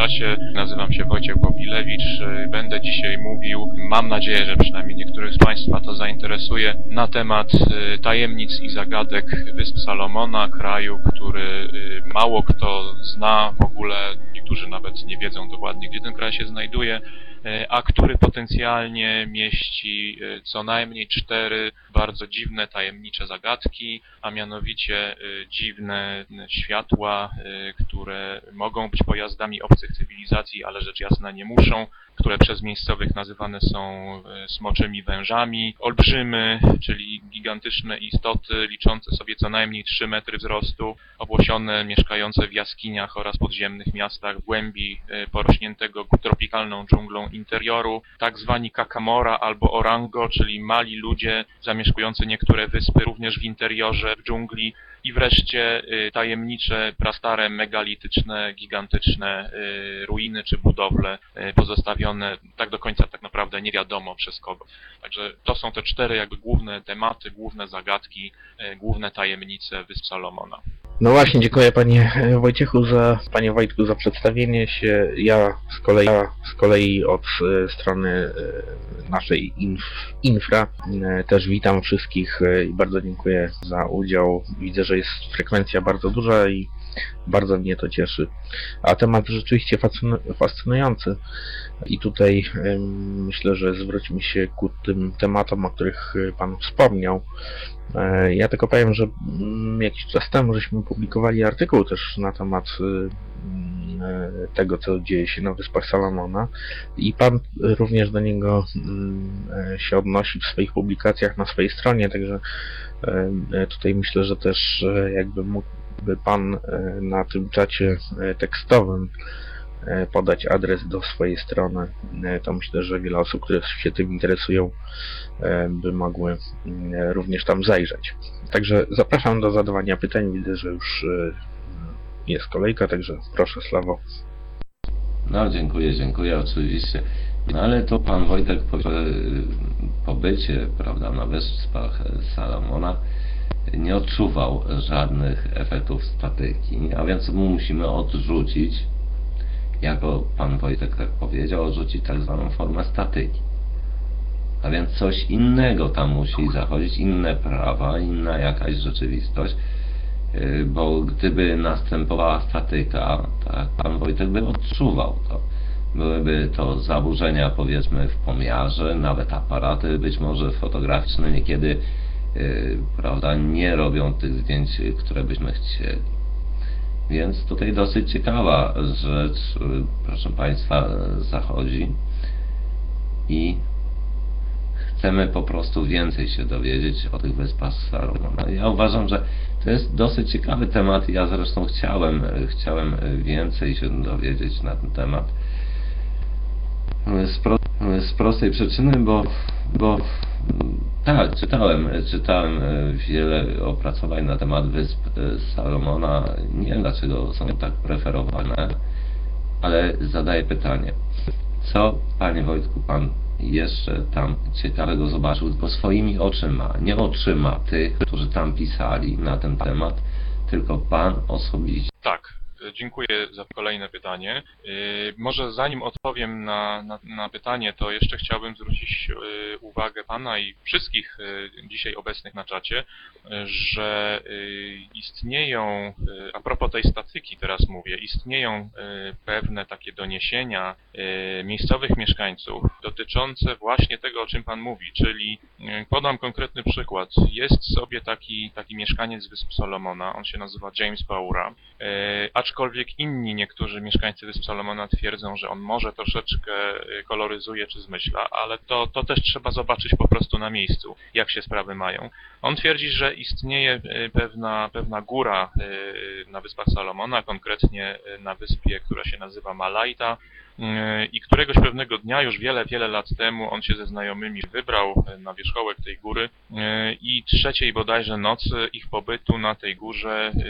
czasie. Nazywam się Wojciech Bobilewicz. E, Będę dzisiaj mówił, mam nadzieję, że przynajmniej niektórych z Państwa to zainteresuje, na temat e, tajemnic i zagadek Wysp Salomona, kraju, który e, mało kto zna w ogóle, niektórzy nawet nie wiedzą dokładnie, gdzie ten kraj się znajduje, a który potencjalnie mieści e, co najmniej cztery bardzo dziwne, tajemnicze zagadki, a mianowicie y, dziwne światła, które mogą być pojazdami obcych cywilizacji, ale rzecz jasna nie muszą, które przez miejscowych nazywane są smoczymi wężami, olbrzymy, czyli gigantyczne istoty liczące sobie co najmniej 3 metry wzrostu, obłosione, mieszkające w jaskiniach oraz podziemnych miastach w głębi porośniętego tropikalną dżunglą interioru, tak zwani kakamora albo orango, czyli mali ludzie zamieszkujący niektóre wyspy również w interiorze, w dżungli i wreszcie y, tajemnicze, prastare, megalityczne, gigantyczne y, ruiny czy budowle y, pozostawione tak do końca tak naprawdę nie wiadomo przez kogo. Także to są te cztery jakby główne tematy, główne zagadki, główne tajemnice Wysp Salomona. No właśnie, dziękuję panie e, Wojciechu za, panie Wojtku za przedstawienie się. Ja z kolei, ja z kolei od e, strony e, naszej inf, infra też witam wszystkich i bardzo dziękuję za udział. Widzę, że jest frekwencja bardzo duża i bardzo mnie to cieszy. A temat rzeczywiście fascynu- fascynujący. I tutaj myślę, że zwróćmy się ku tym tematom, o których e, Pan wspomniał. E, Ja tylko powiem, że mm, jakiś czas temu żeśmy publikowali artykuł też na temat y, mm, e, tego, co dzieje się na Wyspach Salomona i Pan również do niego mm, e, się odnosi w swoich publikacjach na swojej stronie, także e, tutaj myślę, że też e, jakby mógłby Pan e, na tym czacie e, tekstowym e, podać adres do swojej strony, to myślę, że wiele osób, które się tym interesują, by mogły również tam zajrzeć. Także zapraszam do zadawania pytań. Widzę, że już jest kolejka, także proszę Sławo. No, dziękuję, dziękuję oczywiście. No ale to pan Wojtek powie, że pobycie, prawda, na Wyspach Salomona nie odczuwał żadnych efektów statyki, a więc mu musimy odrzucić, jako pan Wojtek tak powiedział, odrzucić tak zwaną formę statyki. A więc coś innego tam musi zachodzić, inne prawa, inna jakaś rzeczywistość, Yy, bo gdyby następowała statyka, tak, pan Wojtek by odczuwał to. Byłyby to zaburzenia, powiedzmy, w pomiarze, nawet aparaty być może fotograficzne niekiedy, prawda, nie robią tych zdjęć, yy, które byśmy chcieli. Więc tutaj dosyć ciekawa rzecz, yy, proszę Państwa, zachodzi i chcemy po prostu więcej się dowiedzieć o tych wyspach Salomona. Ja uważam, że to jest dosyć ciekawy temat. Ja zresztą chciałem, chciałem więcej się dowiedzieć na ten temat. Z, pro, z prostej przyczyny, bo, bo tak, czytałem, czytałem e, wiele opracowań na temat wysp e, Salomona. Nie wiem dlaczego są tak preferowane, ale zadaję pytanie. Co, panie Wojtku, pan jeszcze tam ciekawego zobaczył tylko swoimi oczyma, nie oczyma tych, którzy tam pisali na ten temat, tylko pan osobiście. Tak, dziękuję za kolejne pytanie. Yy, Może zanim odpowiem na, na, na pytanie, to jeszcze chciałbym zwrócić yy, uwagę Pana i wszystkich yy, dzisiaj obecnych na czacie, że istnieją, a propos tej statyki teraz mówię, istnieją pewne takie doniesienia miejscowych mieszkańców dotyczące właśnie tego, o czym Pan mówi, czyli podam konkretny przykład. Jest sobie taki, taki mieszkaniec Wysp Solomona, on się nazywa James Paura, E, aczkolwiek inni niektórzy mieszkańcy Wysp Salomona twierdzą, że on może troszeczkę e, koloryzuje czy zmyśla, ale to, to też trzeba zobaczyć po prostu na miejscu, jak się sprawy mają. On twierdzi, że istnieje e, pewna, pewna góra e, na Wyspach Salomona, konkretnie na wyspie, która się nazywa Malajta, i któregoś pewnego dnia, już wiele, wiele lat temu, on się ze znajomymi wybrał e, na wierzchołek tej góry e, i trzeciej bodajże nocy ich pobytu na tej górze e,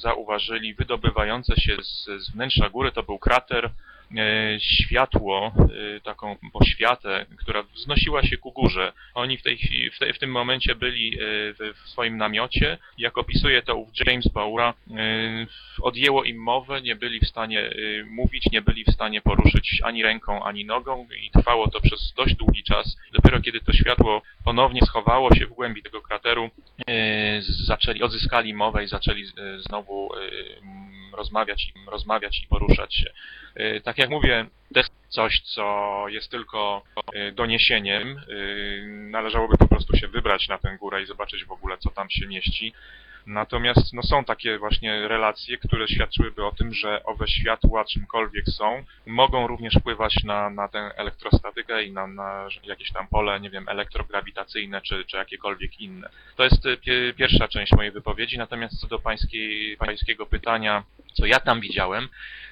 zauważyli wydobywające się z, z wnętrza góry, to był krater, e, światło, e, taką poświatę, która wznosiła się ku górze. Oni w, tej, chwili- w, tej, w tym momencie byli e, w, swoim namiocie. Jak opisuje to ów James Baura, e, odjęło im mowę, nie byli w stanie e, mówić, nie byli w stanie poruszyć ani ręką, ani nogą i trwało to przez dość długi czas. Dopiero kiedy to światło ponownie schowało się w głębi tego krateru, e, zaczęli, odzyskali mowę i zaczęli e, znowu e, rozmawiać, i- rozmawiać i poruszać się. E, Tak jak mówię, to jest coś, co jest tylko e, doniesieniem. E, Należałoby po prostu się wybrać na tę górę i zobaczyć w ogóle, co tam się mieści. Natomiast no, są takie właśnie relacje, które świadczyłyby o tym, że owe światła, czymkolwiek są, mogą również wpływać na, na tę elektrostatykę i na, na jakieś tam pole, nie wiem, elektrograwitacyjne czy, czy jakiekolwiek inne. To jest pie, pierwsza część mojej wypowiedzi, natomiast co do pańskiej, pańskiego pytania, co ja tam widziałem,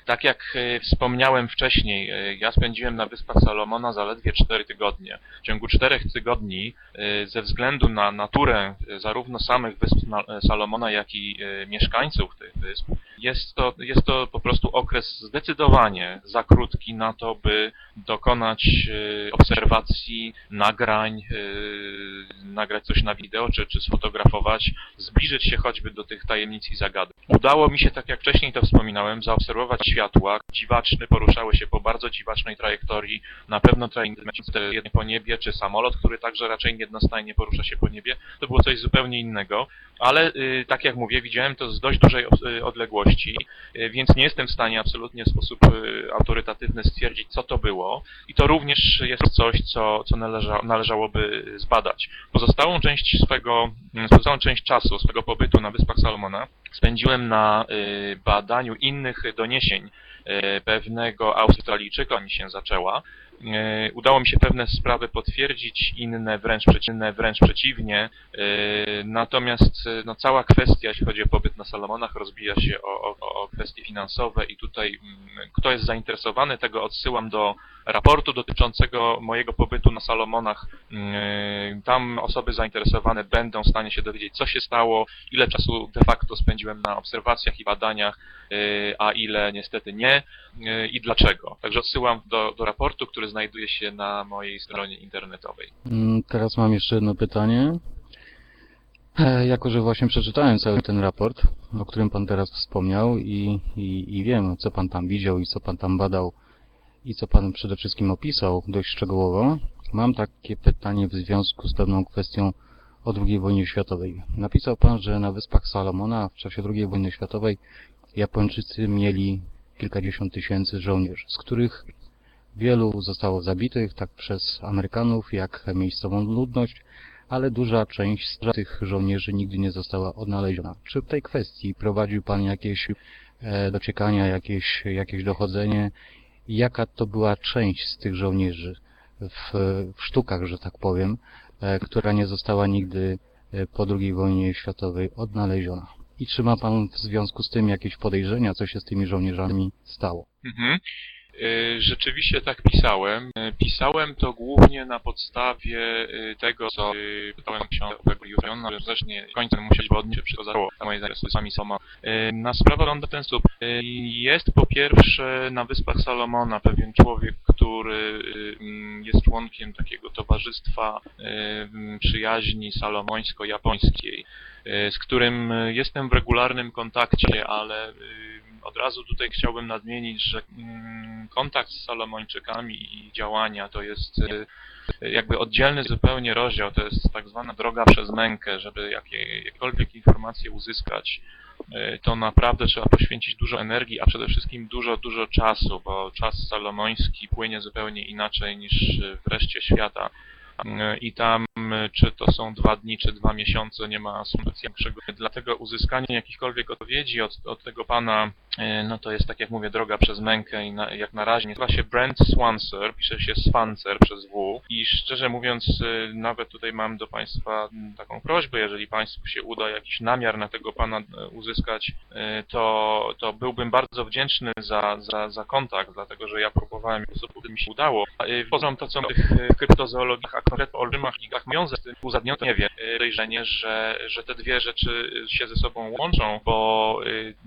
tak jak e, wspomniałem wcześniej, e, ja spędziłem na Wyspach Salomona zaledwie 4 tygodnie. W ciągu 4 tygodni, e, ze względu na naturę zarówno samych Wysp Na- Salomona, jak i mieszkańców tych wysp, jest to, jest to po prostu okres zdecydowanie za krótki na to, by dokonać obserwacji, nagrań, nagrać coś na wideo, czy, czy sfotografować, zbliżyć się choćby do tych tajemnic i zagadek. Udało mi się, tak jak wcześniej to wspominałem, zaobserwować światła, dziwaczne, poruszały się po bardzo dziwacznej trajektorii, na pewno trajektorii po niebie, czy samolot, który także raczej jednostajnie porusza się po niebie, to było coś zupełnie innego, ale y, tak jak mówię, widziałem to z dość dużej y, odległości, y, więc nie jestem w stanie absolutnie w sposób autorytatywny stwierdzić, co to było. I to również jest coś, co, co należa, należałoby zbadać. Pozostałą część swego, pozostałą część czasu swego pobytu na Wyspach Salomona spędziłem na y, badaniu innych doniesień y, pewnego Australijczyka, mi się zaczęła. Y, Udało mi się pewne sprawy potwierdzić, inne wręcz, inne wręcz przeciwnie. Natomiast no, cała kwestia, jeśli chodzi o pobyt na Salomonach, rozbija się o, o, o kwestie finansowe i tutaj mm, kto jest zainteresowany, tego odsyłam do raportu dotyczącego mojego pobytu na Salomonach. Tam osoby zainteresowane będą w stanie się dowiedzieć, co się stało, ile czasu de facto spędziłem na obserwacjach i badaniach, yy, a ile niestety nie yy, i dlaczego. Także odsyłam do, do raportu, który znajduje się na mojej stronie internetowej. Mm, Teraz mam jeszcze jedno pytanie. E, Jako, że właśnie przeczytałem cały ten raport, o którym Pan teraz wspomniał i, i, i wiem, co Pan tam widział i co Pan tam badał i co Pan przede wszystkim opisał dość szczegółowo, mam takie pytanie w związku z pewną kwestią o II wojnie światowej. Napisał Pan, że na Wyspach Salomona w czasie II wojny światowej Japończycy mieli kilkadziesiąt tysięcy żołnierzy, z których Wielu zostało zabitych tak przez Amerykanów, jak miejscową ludność, ale duża część z tych żołnierzy nigdy nie została odnaleziona. Czy w tej kwestii prowadził Pan jakieś e, dociekania, jakieś, jakieś dochodzenie? Jaka to była część z tych żołnierzy w, w sztukach, że tak powiem, która nie została nigdy e, po II wojnie światowej odnaleziona? I czy ma Pan w związku z tym jakieś podejrzenia, co się z tymi żołnierzami stało? Mhm. Y, Rzeczywiście tak pisałem. Y, Pisałem to głównie na podstawie y, tego, co pytałem książkę Juriona, że też nie końcem musieć, bo odnieść się przygotowało moje zainteresowania sami sama. Na sprawę wygląda w ten sposób. Jest po pierwsze na Wyspach Salomona pewien człowiek, który jest członkiem takiego towarzystwa przyjaźni salomońsko-japońskiej, z którym jestem w regularnym kontakcie, ale od razu tutaj chciałbym nadmienić, że mm, kontakt z Salomończykami i działania to jest y, jakby oddzielny zupełnie rozdział, to jest tak zwana droga przez mękę, żeby jakie, jakiekolwiek informacje uzyskać, y, to naprawdę trzeba poświęcić dużo energii, a przede wszystkim dużo, dużo czasu, bo czas salomoński płynie zupełnie inaczej niż w reszcie świata. Y, I tam, czy to są dwa dni, czy dwa miesiące, nie ma większego. Dlatego uzyskanie jakichkolwiek odpowiedzi od, od tego pana, no to jest, tak jak mówię, droga przez mękę i na, jak na razie. Nazywa się Brent Swanser, pisze się Swanser przez W. I szczerze mówiąc, y, nawet tutaj mam do Państwa taką prośbę, jeżeli Państwu się uda jakiś namiar na tego pana y, uzyskać, to, to byłbym bardzo wdzięczny za, za, za kontakt, dlatego że ja próbowałem w sposób, mi się udało. Poznam to, co w tych kryptozoologiach, a konkretnie o olbrzymach ligach z tym uzadnione, nie wiem, podejrzenie, że, że te dwie rzeczy się ze sobą łączą, bo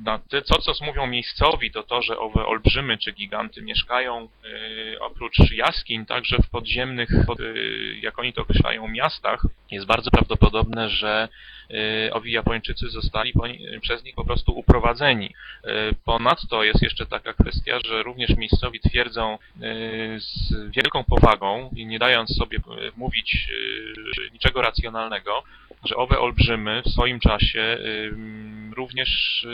na ty, co, co mówią miejscowi, to to, że owe olbrzymy czy giganty mieszkają y, oprócz jaskiń także w podziemnych, pod, y, jak oni to określają, miastach, jest bardzo prawdopodobne, że y, owi Japończycy zostali po, przez nich po prostu uprowadzeni. Y, Ponadto jest jeszcze taka kwestia, że również miejscowi twierdzą y, z wielką powagą i nie dając sobie y, mówić niczego racjonalnego, że owe olbrzymy w swoim czasie również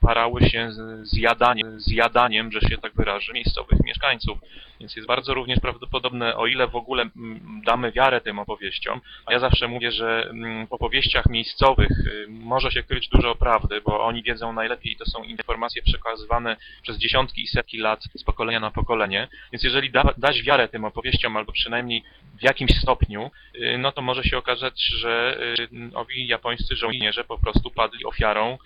parały się zjadaniem, zjadaniem, że się tak wyrażę, miejscowych mieszkańców. Więc jest bardzo również prawdopodobne, o ile w ogóle mm, damy wiarę tym opowieściom, a ja zawsze mówię, że mm, w opowieściach miejscowych y, może się kryć dużo prawdy, bo oni wiedzą najlepiej i to są informacje przekazywane przez dziesiątki i setki lat z pokolenia na pokolenie. Więc jeżeli da, dać wiarę tym opowieściom, albo przynajmniej w jakimś stopniu, y, no to może się okazać, że y, owi japońscy żołnierze po prostu padli ofiarą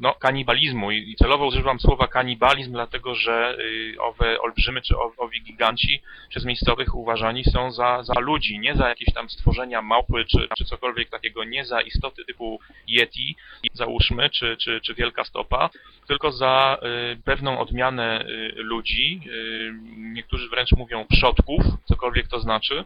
no, kanibalizmu. I celowo używam słowa kanibalizm, dlatego że y, owe olbrzymy czy owi giganci przez miejscowych uważani są za, za ludzi, nie za jakieś tam stworzenia małpy czy, czy cokolwiek takiego, nie za istoty typu Yeti, załóżmy, czy, czy, czy Wielka Stopa, tylko za y, pewną odmianę y, ludzi, niektórzy wręcz mówią przodków, cokolwiek to znaczy,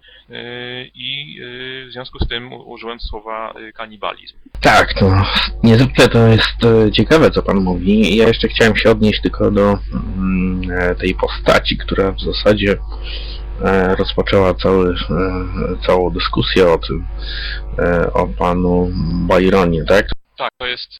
i w związku z tym użyłem słowa kanibalizm. Tak, to niezwykle to jest ciekawe, co pan mówi. Ja jeszcze chciałem się odnieść tylko do mm, tej postaci, która w zasadzie e, rozpoczęła cały, e, całą dyskusję o tym, e, o panu Byronie, tak? Tak, to jest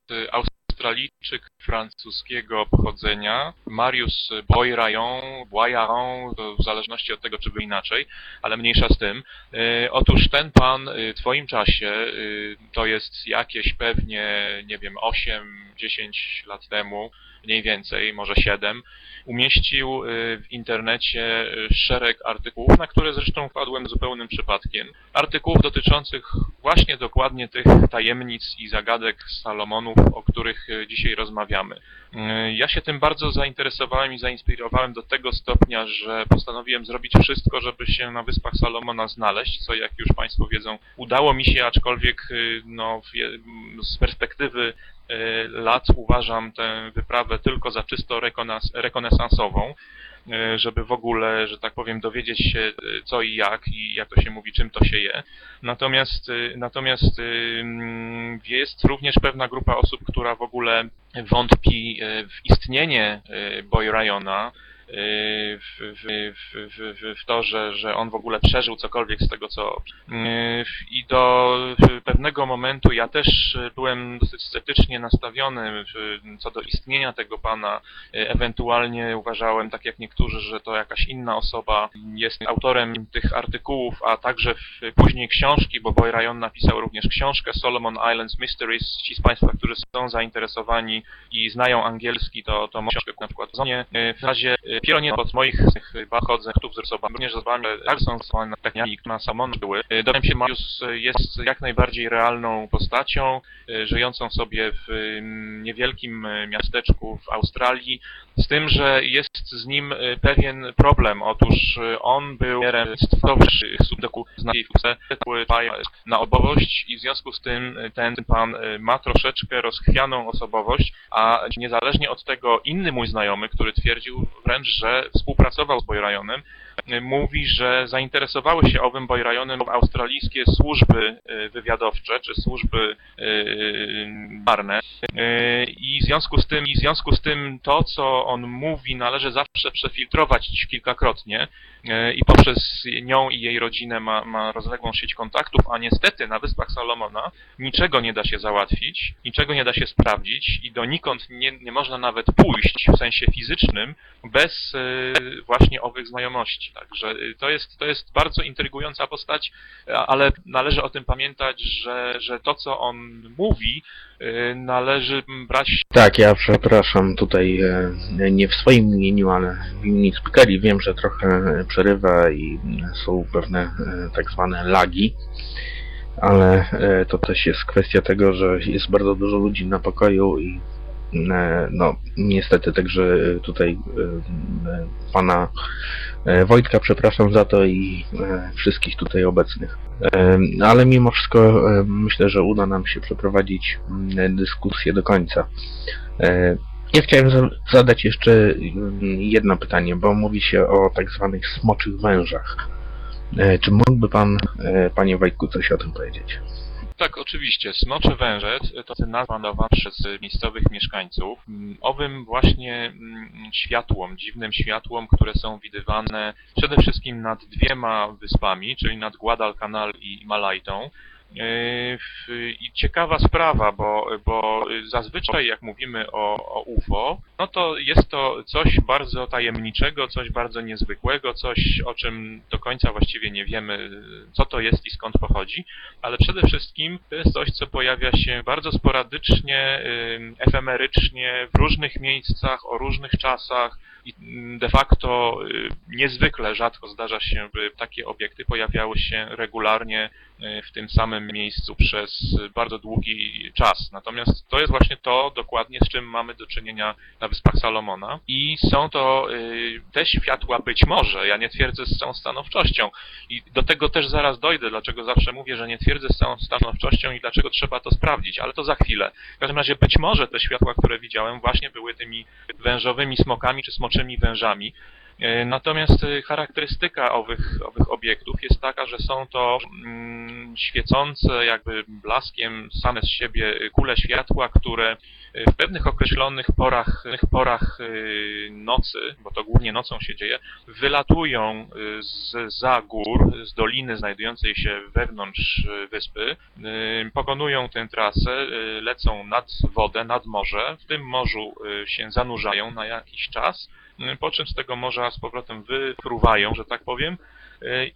Australijczyk francuskiego pochodzenia, Marius Boirayon, to w zależności od tego, czy by inaczej, ale mniejsza z tym. Y, Otóż ten pan y, w twoim czasie, y, to jest jakieś pewnie, nie wiem, 8-10 lat temu, mniej więcej, może 7, umieścił y, w internecie y, szereg artykułów, na które zresztą wpadłem zupełnym przypadkiem. Artykułów dotyczących właśnie dokładnie tych tajemnic i zagadek Salomonów, o których y, dzisiaj rozmawiamy. Ja się tym bardzo zainteresowałem i zainspirowałem do tego stopnia, że postanowiłem zrobić wszystko, żeby się na Wyspach Salomona znaleźć, co jak już Państwo wiedzą, udało mi się, aczkolwiek no, z perspektywy lat uważam tę wyprawę tylko za czysto rekonas- rekonesansową, y, żeby w ogóle, że tak powiem, dowiedzieć się y, co i jak i jak to się mówi, czym to się je. Natomiast, y, natomiast y, jest również pewna grupa osób, która w ogóle wątpi y, w istnienie y, Boy y, w, w, w, w, w to, że, że on w ogóle przeżył cokolwiek z tego, co... y, I do pewnego momentu ja też y, byłem dosyć sceptycznie nastawiony co do istnienia tego pana. Y, Ewentualnie uważałem, tak jak niektórzy, że to jakaś inna osoba jest autorem tych artykułów, a także później książki, bo Boy Ryan napisał również książkę Solomon Islands Mysteries. Ci z Państwa, którzy są zainteresowani i znają angielski, to, to książkę na przykład w zonie. Y, W razie y, dopiero nie od moich chodzę tu osobami, również z osobami, które są stosowane technikami, które na Salomon były. Y, Dowiem się, Mariusz y, jest jak najbardziej realną postacią, y, żyjącą sobie w y, niewielkim miasteczku w Australii, z tym, że jest z nim pewien problem. Otóż on był stowarzyszych subdoku na osobowość i w związku z tym ten pan ma troszeczkę rozchwianą osobowość, a niezależnie od tego inny mój znajomy, który twierdził wręcz, że współpracował z Boyrajonem, y, mówi, że zainteresowały się owym Boyrajonem australijskie służby y, wywiadowcze czy służby y, marne y, i w związku z tym i w związku z tym to, co on mówi, należy zawsze przefiltrować kilkakrotnie y, i poprzez nią i jej rodzinę ma, ma rozległą sieć kontaktów, a niestety na Wyspach Salomona niczego nie da się załatwić, niczego nie da się sprawdzić i donikąd nie, nie można nawet pójść w sensie fizycznym bez y, właśnie owych znajomości. Także y, to jest, to jest bardzo intrygująca postać, ale należy o tym pamiętać, że, że to, co on mówi, y, należy brać Tak, ja przepraszam tutaj e, nie w swoim imieniu, ale w imieniu speakerii. Wiem, że trochę przerywa i są pewne e, tak zwane lagi, ale e, to też jest kwestia tego, że jest bardzo dużo ludzi na pokoju i no niestety także e, tutaj e, e, pana e, Wojtka przepraszam za to i e, wszystkich tutaj obecnych. E, Ale mimo wszystko e, myślę, że uda nam się przeprowadzić mm, dyskusję do końca. E, Ja chciałem za- zadać jeszcze mm, jedno pytanie, bo mówi się o tak zwanych smoczych wężach. E, Czy mógłby pan, e, panie Wojtku, coś o tym powiedzieć? Tak, oczywiście. Smoczy wężec to nazwa dawana przez miejscowych mieszkańców mm, owym właśnie mm, światłom, dziwnym światłom, które są widywane przede wszystkim nad dwiema wyspami, czyli nad Guadalcanal i Malajtą. W- I ciekawa sprawa, bo, bo zazwyczaj jak mówimy o, o UFO, no to jest to coś bardzo tajemniczego, coś bardzo niezwykłego, coś o czym do końca właściwie nie wiemy, co to jest i skąd pochodzi ale przede wszystkim to jest coś, co pojawia się bardzo sporadycznie, efemerycznie, w różnych miejscach, o różnych czasach i de facto y, niezwykle rzadko zdarza się, by takie obiekty pojawiały się regularnie y, w tym samym miejscu przez bardzo długi czas. Natomiast to jest właśnie to dokładnie, z czym mamy do czynienia na Wyspach Salomona i są to y, te światła być może, ja nie twierdzę z całą stanowczością, i do tego też zaraz dojdę, dlaczego zawsze mówię, że nie twierdzę z całą stanowczością i dlaczego trzeba to sprawdzić, ale to za chwilę. W każdym razie być może te światła, które widziałem, właśnie były tymi wężowymi smokami czy smoczymi wężami. E, Natomiast e, charakterystyka owych, owych obiektów jest taka, że są to mm, świecące jakby blaskiem same z siebie kule światła, które w pewnych określonych porach, porach e, nocy, bo to głównie nocą się dzieje, wylatują y, z za gór, z doliny znajdującej się wewnątrz y, wyspy, y, pokonują tę trasę, y, lecą nad wodę, nad morze, w tym morzu y, się zanurzają na jakiś czas, y, po czym z tego morza z powrotem wypruwają, że tak powiem, y,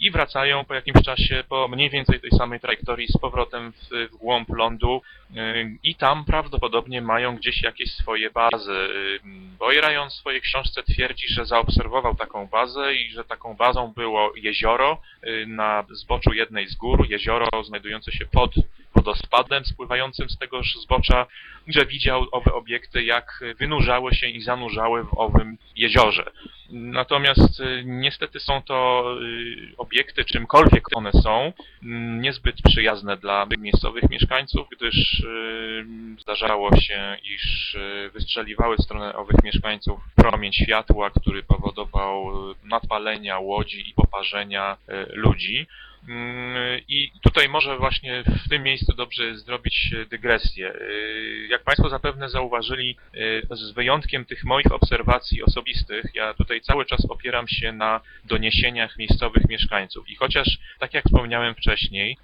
i wracają po jakimś czasie po mniej więcej tej samej trajektorii z powrotem w, w głąb lądu y, i tam prawdopodobnie mają gdzieś jakieś swoje bazy. Y, Boyrajon w swojej książce twierdzi, że zaobserwował taką bazę i że taką bazą było jezioro na zboczu jednej z gór, jezioro znajdujące się pod wodospadem spływającym z tegoż zbocza, że widział owe obiekty, jak wynurzały się i zanurzały w owym jeziorze. Natomiast y, niestety są to y, obiekty, czymkolwiek one są, mm, niezbyt przyjazne dla miejscowych mieszkańców, gdyż y, zdarzało się, iż wystrzeliwały w stronę owych mieszkańców promień światła, który powodował nadpalenia łodzi i poparzenia ludzi. Mm, I tutaj może właśnie w tym miejscu dobrze zrobić e, dygresję. Y, Jak Państwo zapewne zauważyli, y, z wyjątkiem tych moich obserwacji osobistych, ja tutaj cały czas opieram się na doniesieniach miejscowych mieszkańców. I chociaż, tak jak wspomniałem wcześniej,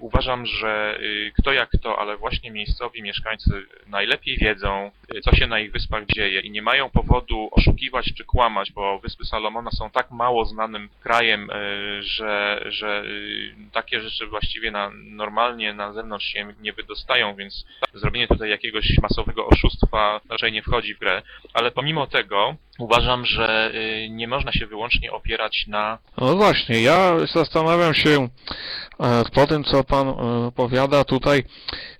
uważam, że kto jak kto, ale właśnie miejscowi mieszkańcy najlepiej wiedzą, co się na ich wyspach dzieje i nie mają powodu oszukiwać czy kłamać, bo Wyspy Salomona są tak mało znanym krajem, że, że takie rzeczy właściwie na, normalnie na zewnątrz się nie wydostają, więc zrobienie tutaj jakiegoś masowego oszustwa raczej nie wchodzi w grę. Ale pomimo tego uważam, że y, nie można się wyłącznie opierać na No właśnie, ja zastanawiam się e, po tym, co Pan e, powiada tutaj,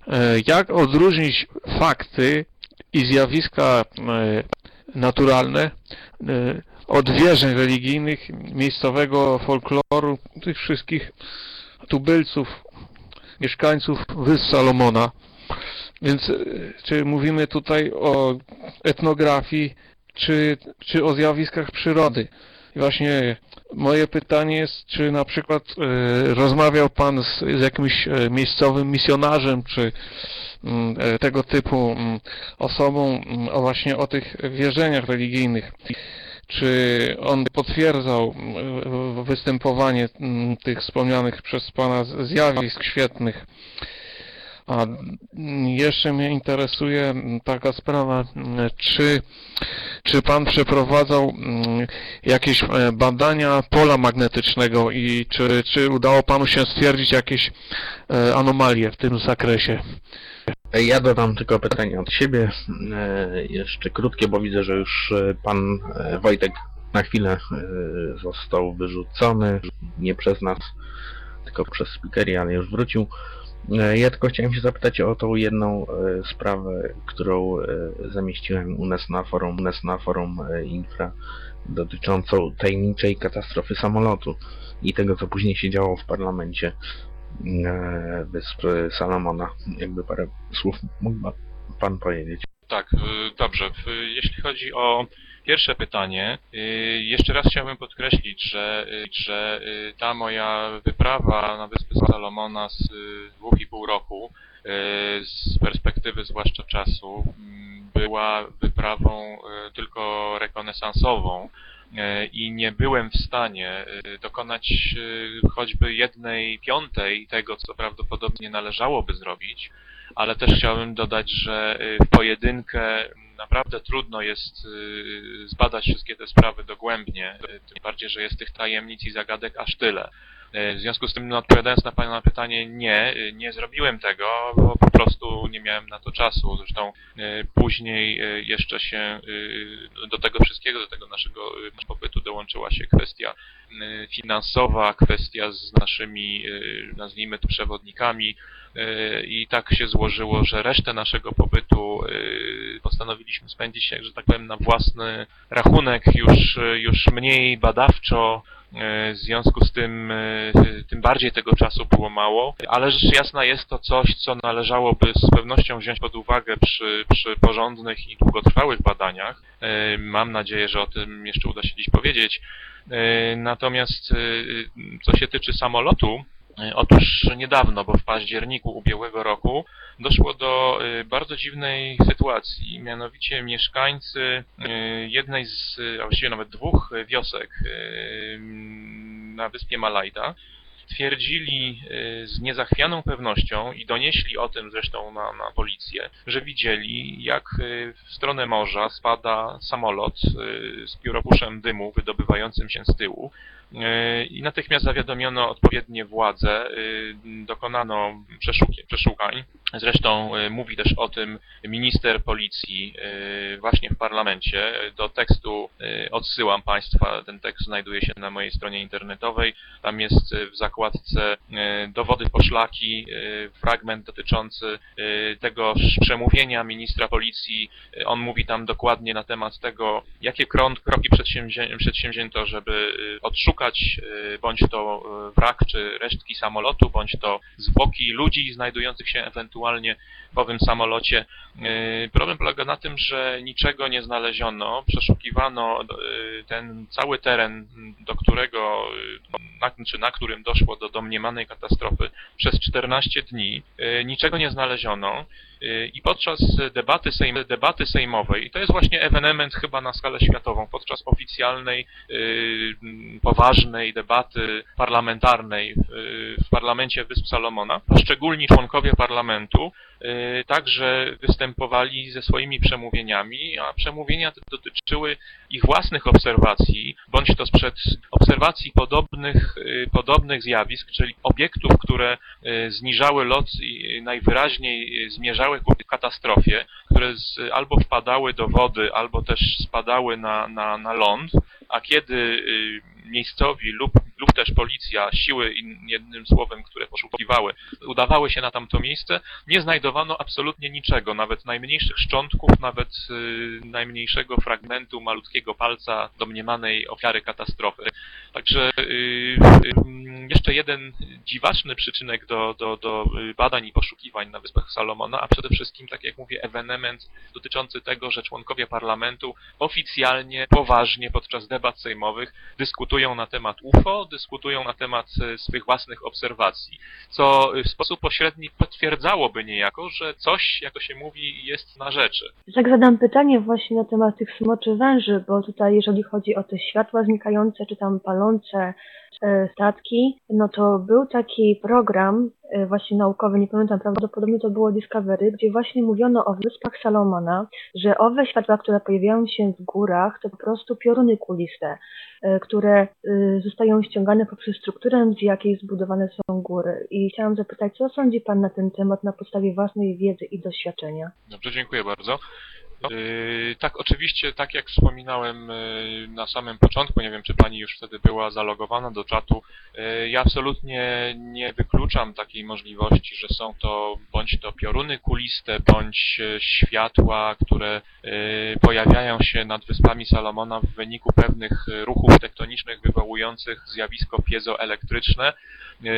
e, jak odróżnić fakty i zjawiska naturalne e, od wierzeń religijnych, miejscowego folkloru, tych wszystkich tubylców, mieszkańców Wysp Salomona. Więc e, czy mówimy tutaj o etnografii, czy, czy o zjawiskach przyrody? I właśnie moje pytanie jest, czy na przykład e, rozmawiał Pan z, z jakimś e, miejscowym misjonarzem, czy e, tego typu mm, osobą mm, o właśnie o tych wierzeniach religijnych. Czy on potwierdzał mm, występowanie mm, tych wspomnianych przez Pana zjawisk świetnych? A mm, jeszcze mnie interesuje taka sprawa, czy, czy Pan przeprowadzał jakieś e, badania pola magnetycznego i czy, czy udało Panu się stwierdzić jakieś e, anomalie w tym zakresie? Ja dodam tylko pytanie od siebie, e, jeszcze krótkie, bo widzę, że już e, pan e, Wojtek na chwilę został wyrzucony, nie przez nas, tylko przez speakery, ale już wrócił. Ja tylko chciałem się zapytać o tą jedną sprawę, którą zamieściłem u nas na forum, u nas na forum Infra dotyczącą tajemniczej katastrofy samolotu i tego, co później się działo w parlamencie e, Wysp Salomona. Jakby parę słów mógł pan powiedzieć. Tak, y, dobrze. Y, Jeśli chodzi o pierwsze pytanie, y, jeszcze raz chciałbym podkreślić, że, że ta moja wyprawa na Wyspy Salomona z dwóch i pół roku, z perspektywy zwłaszcza czasu, mm, była wyprawą tylko rekonesansową i nie byłem w stanie y, dokonać y, choćby jednej piątej tego, co prawdopodobnie należałoby zrobić, ale też chciałbym dodać, że w pojedynkę naprawdę trudno jest zbadać wszystkie te sprawy dogłębnie, tym bardziej, że jest tych tajemnic i zagadek aż tyle. Y, W związku z tym, no, odpowiadając na Pana pytanie, nie, y, nie zrobiłem tego, bo po prostu nie miałem na to czasu. Zresztą y, później jeszcze się do tego wszystkiego, do tego naszego pobytu dołączyła się kwestia finansowa, kwestia z naszymi, nazwijmy to, przewodnikami, i tak się złożyło, że resztę naszego pobytu postanowiliśmy spędzić, że tak powiem, na własny rachunek, już, już mniej badawczo, w związku z tym, y, tym bardziej tego czasu było mało, ale rzecz jasna jest to coś, co należałoby z pewnością wziąć pod uwagę przy, przy porządnych i długotrwałych badaniach. Y, Mam nadzieję, że o tym jeszcze uda się dziś powiedzieć. Natomiast co się tyczy samolotu, Otóż niedawno, bo w październiku ubiegłego roku, doszło do y, bardzo dziwnej sytuacji. Mianowicie mieszkańcy y, jednej z, a właściwie nawet dwóch wiosek na wyspie Malajda twierdzili y, z niezachwianą pewnością i donieśli o tym zresztą na, na policję, że widzieli jak y, w stronę morza spada samolot y, z pióropuszem dymu wydobywającym się z tyłu. I natychmiast zawiadomiono odpowiednie władze, dokonano przeszukań. Zresztą mówi też o tym minister policji właśnie w parlamencie. Do tekstu odsyłam Państwa, ten tekst znajduje się na mojej stronie internetowej. Tam jest w zakładce y, dowody poszlaki, y, fragment dotyczący y, tego przemówienia ministra policji. On mówi tam dokładnie na temat tego, jakie kroki przedsięwzię- przedsięwzięto, żeby odszukać bądź to wrak czy resztki samolotu, bądź to zwłoki ludzi znajdujących się ewentualnie w owym samolocie. Problem polega na tym, że niczego nie znaleziono. Przeszukiwano ten cały teren, do którego, na, czy na którym doszło do domniemanej katastrofy przez 14 dni. Y, Niczego nie znaleziono. Y, I podczas debaty, sejm, debaty sejmowej, i to jest właśnie ewenement chyba na skalę światową, podczas oficjalnej, y, poważnej debaty parlamentarnej w, parlamencie Wysp Salomona, poszczególni członkowie parlamentu y, także występowali ze swoimi przemówieniami, a przemówienia te dotyczyły ich własnych obserwacji, bądź to sprzed obserwacji podobnych, podobnych zjawisk, czyli obiektów, które zniżały lot i najwyraźniej zmierzały ku katastrofie, które z, albo wpadały do wody, albo też spadały na, na, na ląd, a kiedy y, miejscowi lub, lub też policja, siły, jednym słowem, które poszukiwały, udawały się na tamto miejsce, nie znajdowano absolutnie niczego, nawet najmniejszych szczątków, nawet y, najmniejszego fragmentu malutkiego palca domniemanej ofiary katastrofy. Także y, y, jeszcze jeden dziwaczny przyczynek do, do, do badań i poszukiwań na Wyspach Salomona, a przede wszystkim, tak jak mówię, ewenement dotyczący tego, że członkowie parlamentu oficjalnie, poważnie podczas debat sejmowych dyskutują na temat UFO, dyskutują na temat y, swych własnych obserwacji, co y, w sposób pośredni potwierdzałoby niejako, że coś, jak to się mówi, jest na rzeczy. Tak zadam pytanie właśnie na temat tych smoczy węży, bo tutaj jeżeli chodzi o te światła znikające czy tam palące e, statki, no to był taki program e, właśnie naukowy, nie pamiętam, prawdopodobnie to było Discovery, gdzie właśnie mówiono o wyspach Salomona, że owe światła, które pojawiają się w górach, to po prostu pioruny kuliste, e, które e, zostają ściągane poprzez strukturę, z jakiej zbudowane są góry. I chciałam zapytać, co sądzi Pan na ten temat na podstawie własnej wiedzy i doświadczenia? Dobrze, dziękuję bardzo. Yy, tak, oczywiście, tak jak wspominałem yy, na samym początku, nie wiem, czy pani już wtedy była zalogowana do czatu, yy, ja absolutnie nie wykluczam takiej możliwości, że są to bądź to pioruny kuliste, bądź światła, które pojawiają się nad wyspami Salomona w wyniku pewnych ruchów tektonicznych wywołujących zjawisko piezoelektryczne.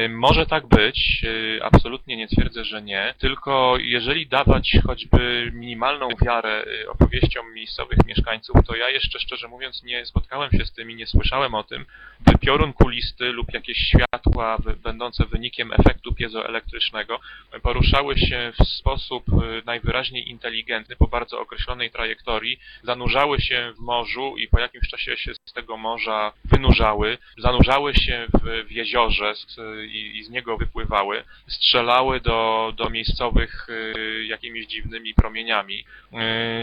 Może tak być, absolutnie nie twierdzę, że nie, tylko jeżeli dawać choćby minimalną wiarę yy, opowieściom miejscowych mieszkańców, to ja jeszcze szczerze mówiąc nie spotkałem się z tym i nie słyszałem o tym, by piorun kulisty lub jakieś światła będące wynikiem efektu piezoelektrycznego poruszały się w sposób yy, najwyraźniej inteligentny po bardzo określonej trajektorii, zanurzały się w morzu i po jakimś czasie się z tego morza wynurzały, zanurzały się w, w jeziorze i, i z niego wypływały, strzelały do, do miejscowych y, jakimiś dziwnymi promieniami.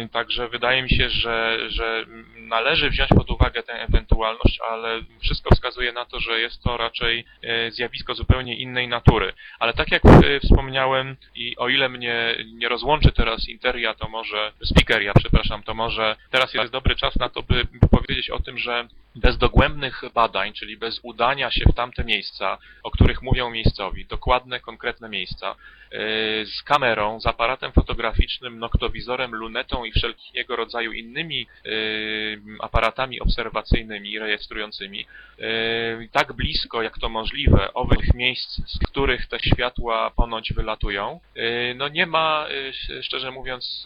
Także wydaje mi się, że, że należy wziąć pod uwagę tę ewentualność, ale wszystko wskazuje na to, że jest to raczej y, zjawisko zupełnie innej natury. Ale tak jak y, wspomniałem i o ile mnie nie rozłączy teraz Interia, to może, Speakeria, przepraszam, to może teraz jest dobry czas na to, by powiedzieć o tym, że bez dogłębnych badań, czyli bez udania się w tamte miejsca, o których mówią miejscowi, dokładne, konkretne miejsca, yy, z kamerą, z aparatem fotograficznym, noktowizorem, lunetą i wszelkiego rodzaju innymi yy, aparatami obserwacyjnymi, rejestrującymi, yy, tak blisko jak to możliwe owych miejsc, z których te światła ponoć wylatują, no nie ma, szczerze mówiąc,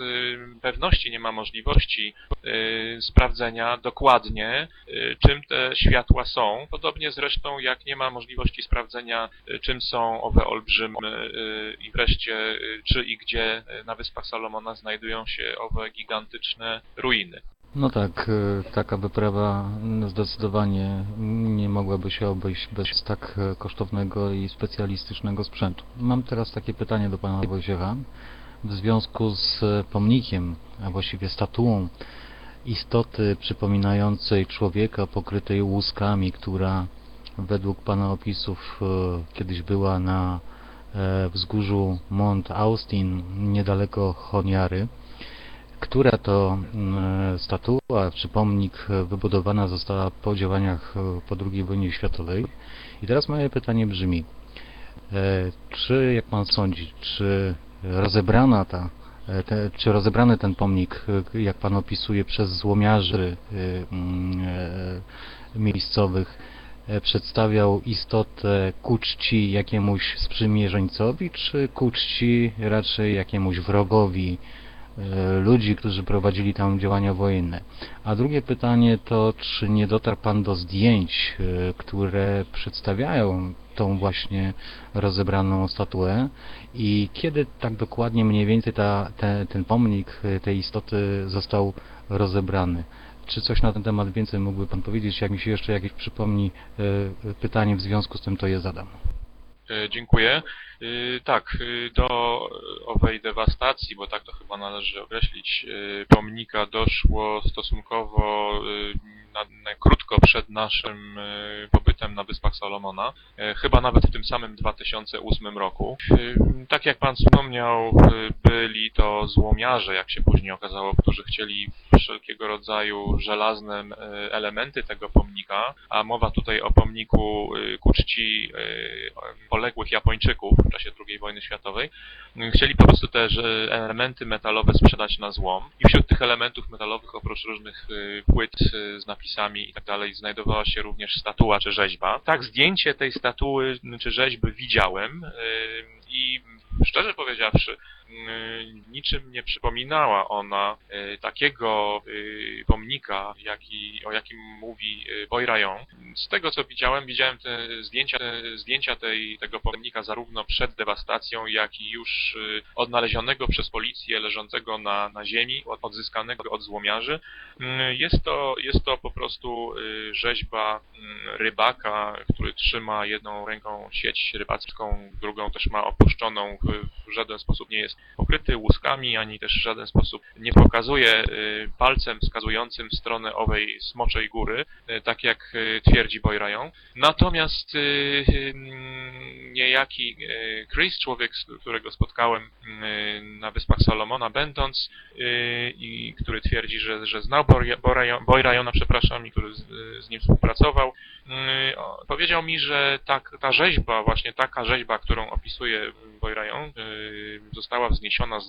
pewności, nie ma możliwości sprawdzenia dokładnie, czym te światła są. Podobnie zresztą jak nie ma możliwości sprawdzenia, yy, czym są owe olbrzymy yy, i wreszcie yy, czy i gdzie na Wyspach Salomona znajdują się owe gigantyczne ruiny. No tak, taka wyprawa zdecydowanie nie mogłaby się obejść bez tak kosztownego i specjalistycznego sprzętu. Mam teraz takie pytanie do pana Wojciecha. W związku z pomnikiem, a właściwie statuą istoty przypominającej człowieka pokrytej łuskami, która według pana opisów e, kiedyś była na e, wzgórzu Mont Austin niedaleko Honiary, która to mm, statua czy pomnik e, wybudowana została po działaniach e, po II wojnie światowej. I teraz moje pytanie brzmi, e, czy jak pan sądzi, czy rozebrana ta, e, te, czy rozebrany ten pomnik, e, jak pan opisuje, przez złomiarzy e, mm, e, miejscowych, e, przedstawiał istotę ku czci jakiemuś sprzymierzeńcowi, czy ku czci raczej jakiemuś wrogowi e, ludzi, którzy prowadzili tam działania wojenne. A drugie pytanie to, czy nie dotarł Pan do zdjęć, e, które przedstawiają tą właśnie rozebraną statuę i kiedy tak dokładnie mniej więcej ta, te, ten pomnik tej istoty został rozebrany? Czy coś na ten temat więcej mógłby Pan powiedzieć? Jak mi się jeszcze jakieś przypomni e, pytanie w związku z tym, to je zadam. E, Dziękuję. E, Tak, do owej dewastacji, bo tak to chyba należy określić, pomnika doszło stosunkowo na, na krótko przed naszym e, pobytem na Wyspach Salomona, e, chyba nawet w tym samym 2008 roku. E, Tak jak Pan wspomniał, byli to złomiarze, jak się później okazało, którzy chcieli wszelkiego rodzaju żelazne elementy tego pomnika, a mowa tutaj o pomniku ku czci poległych Japończyków w czasie II wojny światowej. Chcieli po prostu te elementy metalowe sprzedać na złom i wśród tych elementów metalowych oprócz różnych płyt z napisami i tak dalej znajdowała się również statua czy rzeźba. Tak, zdjęcie tej statuły czy rzeźby widziałem i szczerze powiedziawszy, mm, niczym nie przypominała ona e, takiego e, pomnika, jaki, o jakim mówi Boyrayon. Z tego co widziałem, widziałem te zdjęcia, te zdjęcia tej, tego pomnika zarówno przed dewastacją, jak i już odnalezionego przez policję leżącego na, na ziemi, od- odzyskanego od złomiarzy. Mm, Jest to, jest to po prostu rzeźba mm, rybaka, który trzyma jedną ręką sieć rybacką, drugą też ma opuszczoną, w, żaden sposób nie jest pokryty łuskami, ani też w żaden sposób nie pokazuje y, palcem wskazującym w stronę owej smoczej góry, y, tak jak y, twierdzi Boyrayon. Natomiast mm, niejaki Chris, człowiek, którego spotkałem na Wyspach Salomona będąc i który twierdzi, że, że znał Boyrajona, przepraszam, i który z, z nim współpracował, powiedział mi, że ta, ta rzeźba, właśnie taka rzeźba, którą opisuje Boyrajon, e, została wzniesiona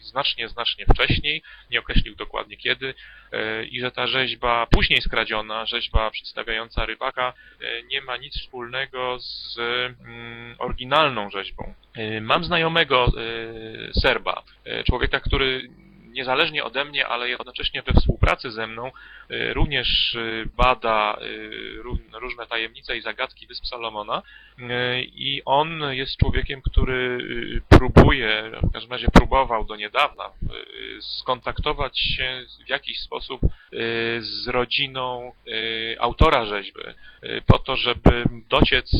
znacznie, znacznie wcześniej, nie określił dokładnie kiedy, e, i że ta rzeźba później skradziona, rzeźba przedstawiająca rybaka, e, nie ma nic wspólnego z mm, oryginalną rzeźbą. E, Mam znajomego Serba, człowieka, który niezależnie ode mnie, ale jednocześnie we współpracy ze mną również bada ró- różne tajemnice i zagadki Wysp Salomona i on jest człowiekiem, który e, próbuje, w każdym razie próbował do niedawna e, skontaktować się w jakiś sposób e, z rodziną autora rzeźby, po to, żeby dociec,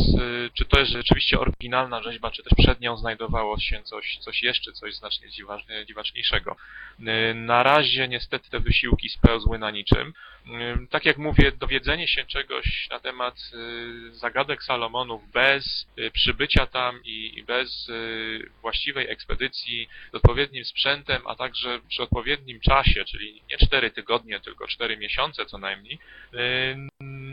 czy to jest rzeczywiście oryginalna rzeźba, czy też przed nią znajdowało się coś, coś jeszcze, coś znacznie dziwa- dziwaczniejszego. Na razie niestety te wysiłki spełzły na niczym. Tak jak mówię, dowiedzenie się czegoś na temat zagadek Salomonów bez e, przybycia tam i bez e, właściwej ekspedycji z odpowiednim sprzętem, a także przy odpowiednim czasie, czyli nie 4 tygodnie, tylko 4 miesiące co najmniej, e,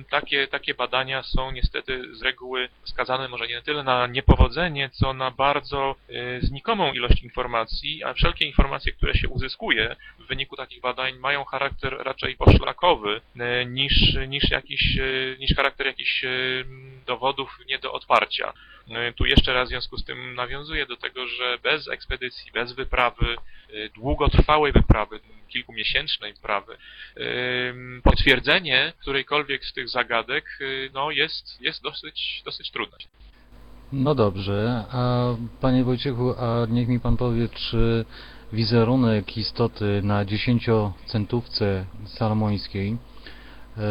takie, takie badania są niestety z reguły skazane może nie tyle na niepowodzenie, co na bardzo znikomą ilość informacji, a wszelkie informacje, które się uzyskuje w wyniku takich badań mają charakter raczej poszlakowy niż, niż, jakiś, niż charakter jakichś dowodów nie do odparcia. E, Tu jeszcze raz w związku z tym nawiązuję do tego, że bez ekspedycji, bez wyprawy, e, długotrwałej wyprawy, kilkumiesięcznej wyprawy, potwierdzenie którejkolwiek z tych zagadek e, no, jest, jest dosyć, dosyć trudne. No dobrze, a panie Wojciechu, a niech mi pan powie, czy wizerunek istoty na 10-centówce salomońskiej e,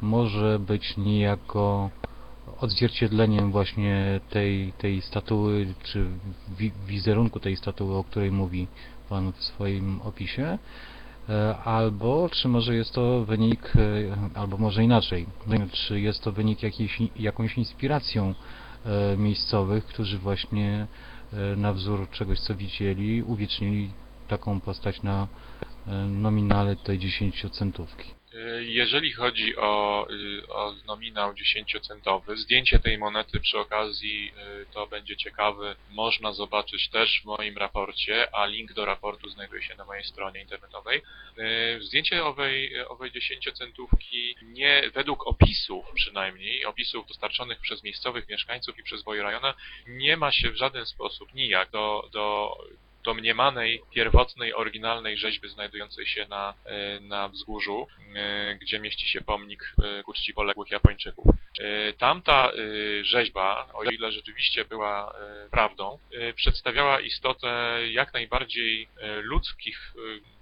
może być niejako odzwierciedleniem właśnie tej, tej statuły, czy wi wizerunku tej statuły, o której mówi pan w swoim opisie? E, Albo czy może jest to wynik, e, albo może inaczej, czy jest to wynik jakiejś, jakąś inspiracją e, miejscowych, którzy właśnie na wzór czegoś, co widzieli, uwiecznili taką postać na nominale tej 10-centówki. E, Jeżeli chodzi o, o nominał 10-centowy, zdjęcie tej monety przy okazji y, to będzie ciekawe. Można zobaczyć też w moim raporcie, a link do raportu znajduje się na mojej stronie internetowej. Y, Zdjęcie owej, owej 10-centówki nie według opisów przynajmniej, opisów dostarczonych przez miejscowych mieszkańców i przez Wojrajona, nie ma się w żaden sposób nijak do, do domniemanej, pierwotnej, oryginalnej rzeźby znajdującej się na, e, na wzgórzu, e, gdzie mieści się pomnik e, ku czci poległych Japończyków. Tamta rzeźba, o ile rzeczywiście była prawdą, przedstawiała istotę jak najbardziej ludzkich,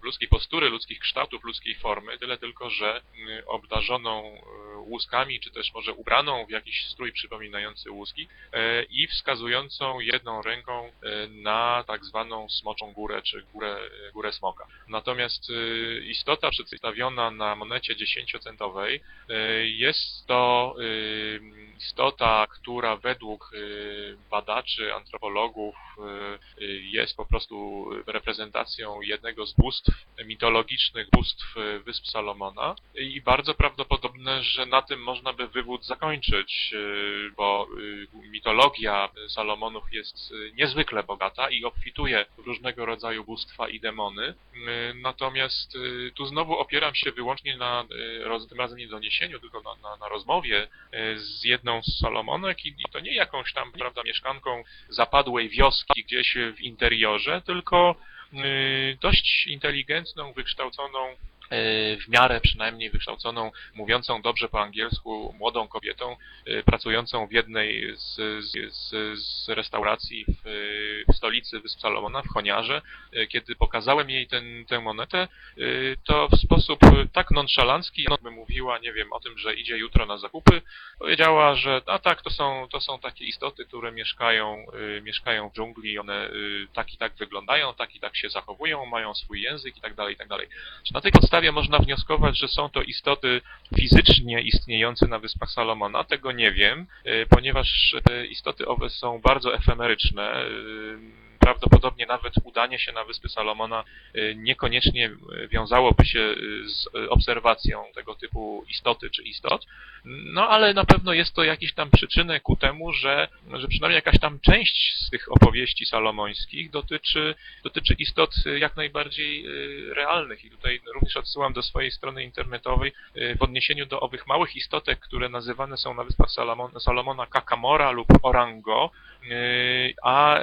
ludzkiej postury, ludzkich kształtów, ludzkiej formy, tyle tylko, że obdarzoną łuskami, czy też może ubraną w jakiś strój przypominający łuski e, i wskazującą jedną ręką e, na tak zwaną smoczą górę, czy górę, górę smoka. Natomiast e, istota przedstawiona na monecie 10-centowej e, jest to e, istota, która według e, badaczy, antropologów e, e, jest po prostu reprezentacją jednego z bóstw mitologicznych bóstw e, Wysp Salomona i bardzo prawdopodobne, że na tym można by wywód zakończyć, e, bo e, mitologia Salomonów jest e, niezwykle bogata i obfituje w różnego rodzaju bóstwa i demony. Natomiast tu znowu opieram się wyłącznie na, tym razem nie doniesieniu, tylko na, na, na rozmowie z jedną z Salomonek i, i to nie jakąś tam, prawda, mieszkanką zapadłej wioski gdzieś w interiorze, tylko y, dość inteligentną, wykształconą, y, w miarę przynajmniej wykształconą, mówiącą dobrze po angielsku, młodą kobietą, y, pracującą w jednej z, z, z, restauracji w, w stolicy Wysp Salomona, w Choniarze. Y, Kiedy pokazałem jej ten, tę monetę, to w sposób tak nonszalancki, ona by mówiła, nie wiem, o tym, że idzie jutro na zakupy, powiedziała, że a tak, to są, to są takie istoty, które mieszkają, mieszkają w dżungli, one tak i tak wyglądają, tak i tak się zachowują, mają swój język i tak dalej, i tak dalej. Na tej podstawie podstawie można wnioskować, że są to istoty fizycznie istniejące na Wyspach Salomona. Tego nie wiem, y, ponieważ te istoty owe są bardzo efemeryczne. Prawdopodobnie nawet udanie się na Wyspy Salomona y, niekoniecznie y, wiązałoby się y, z obserwacją tego typu istoty czy istot. No ale na pewno jest to jakiś tam przyczynek ku temu, że, że przynajmniej jakaś tam część z tych opowieści salomońskich dotyczy, dotyczy istot jak najbardziej realnych. I tutaj również odsyłam do swojej strony internetowej w odniesieniu do owych małych istotek, które nazywane są na Wyspach Salomon, Salomona Kakamora lub Orango, a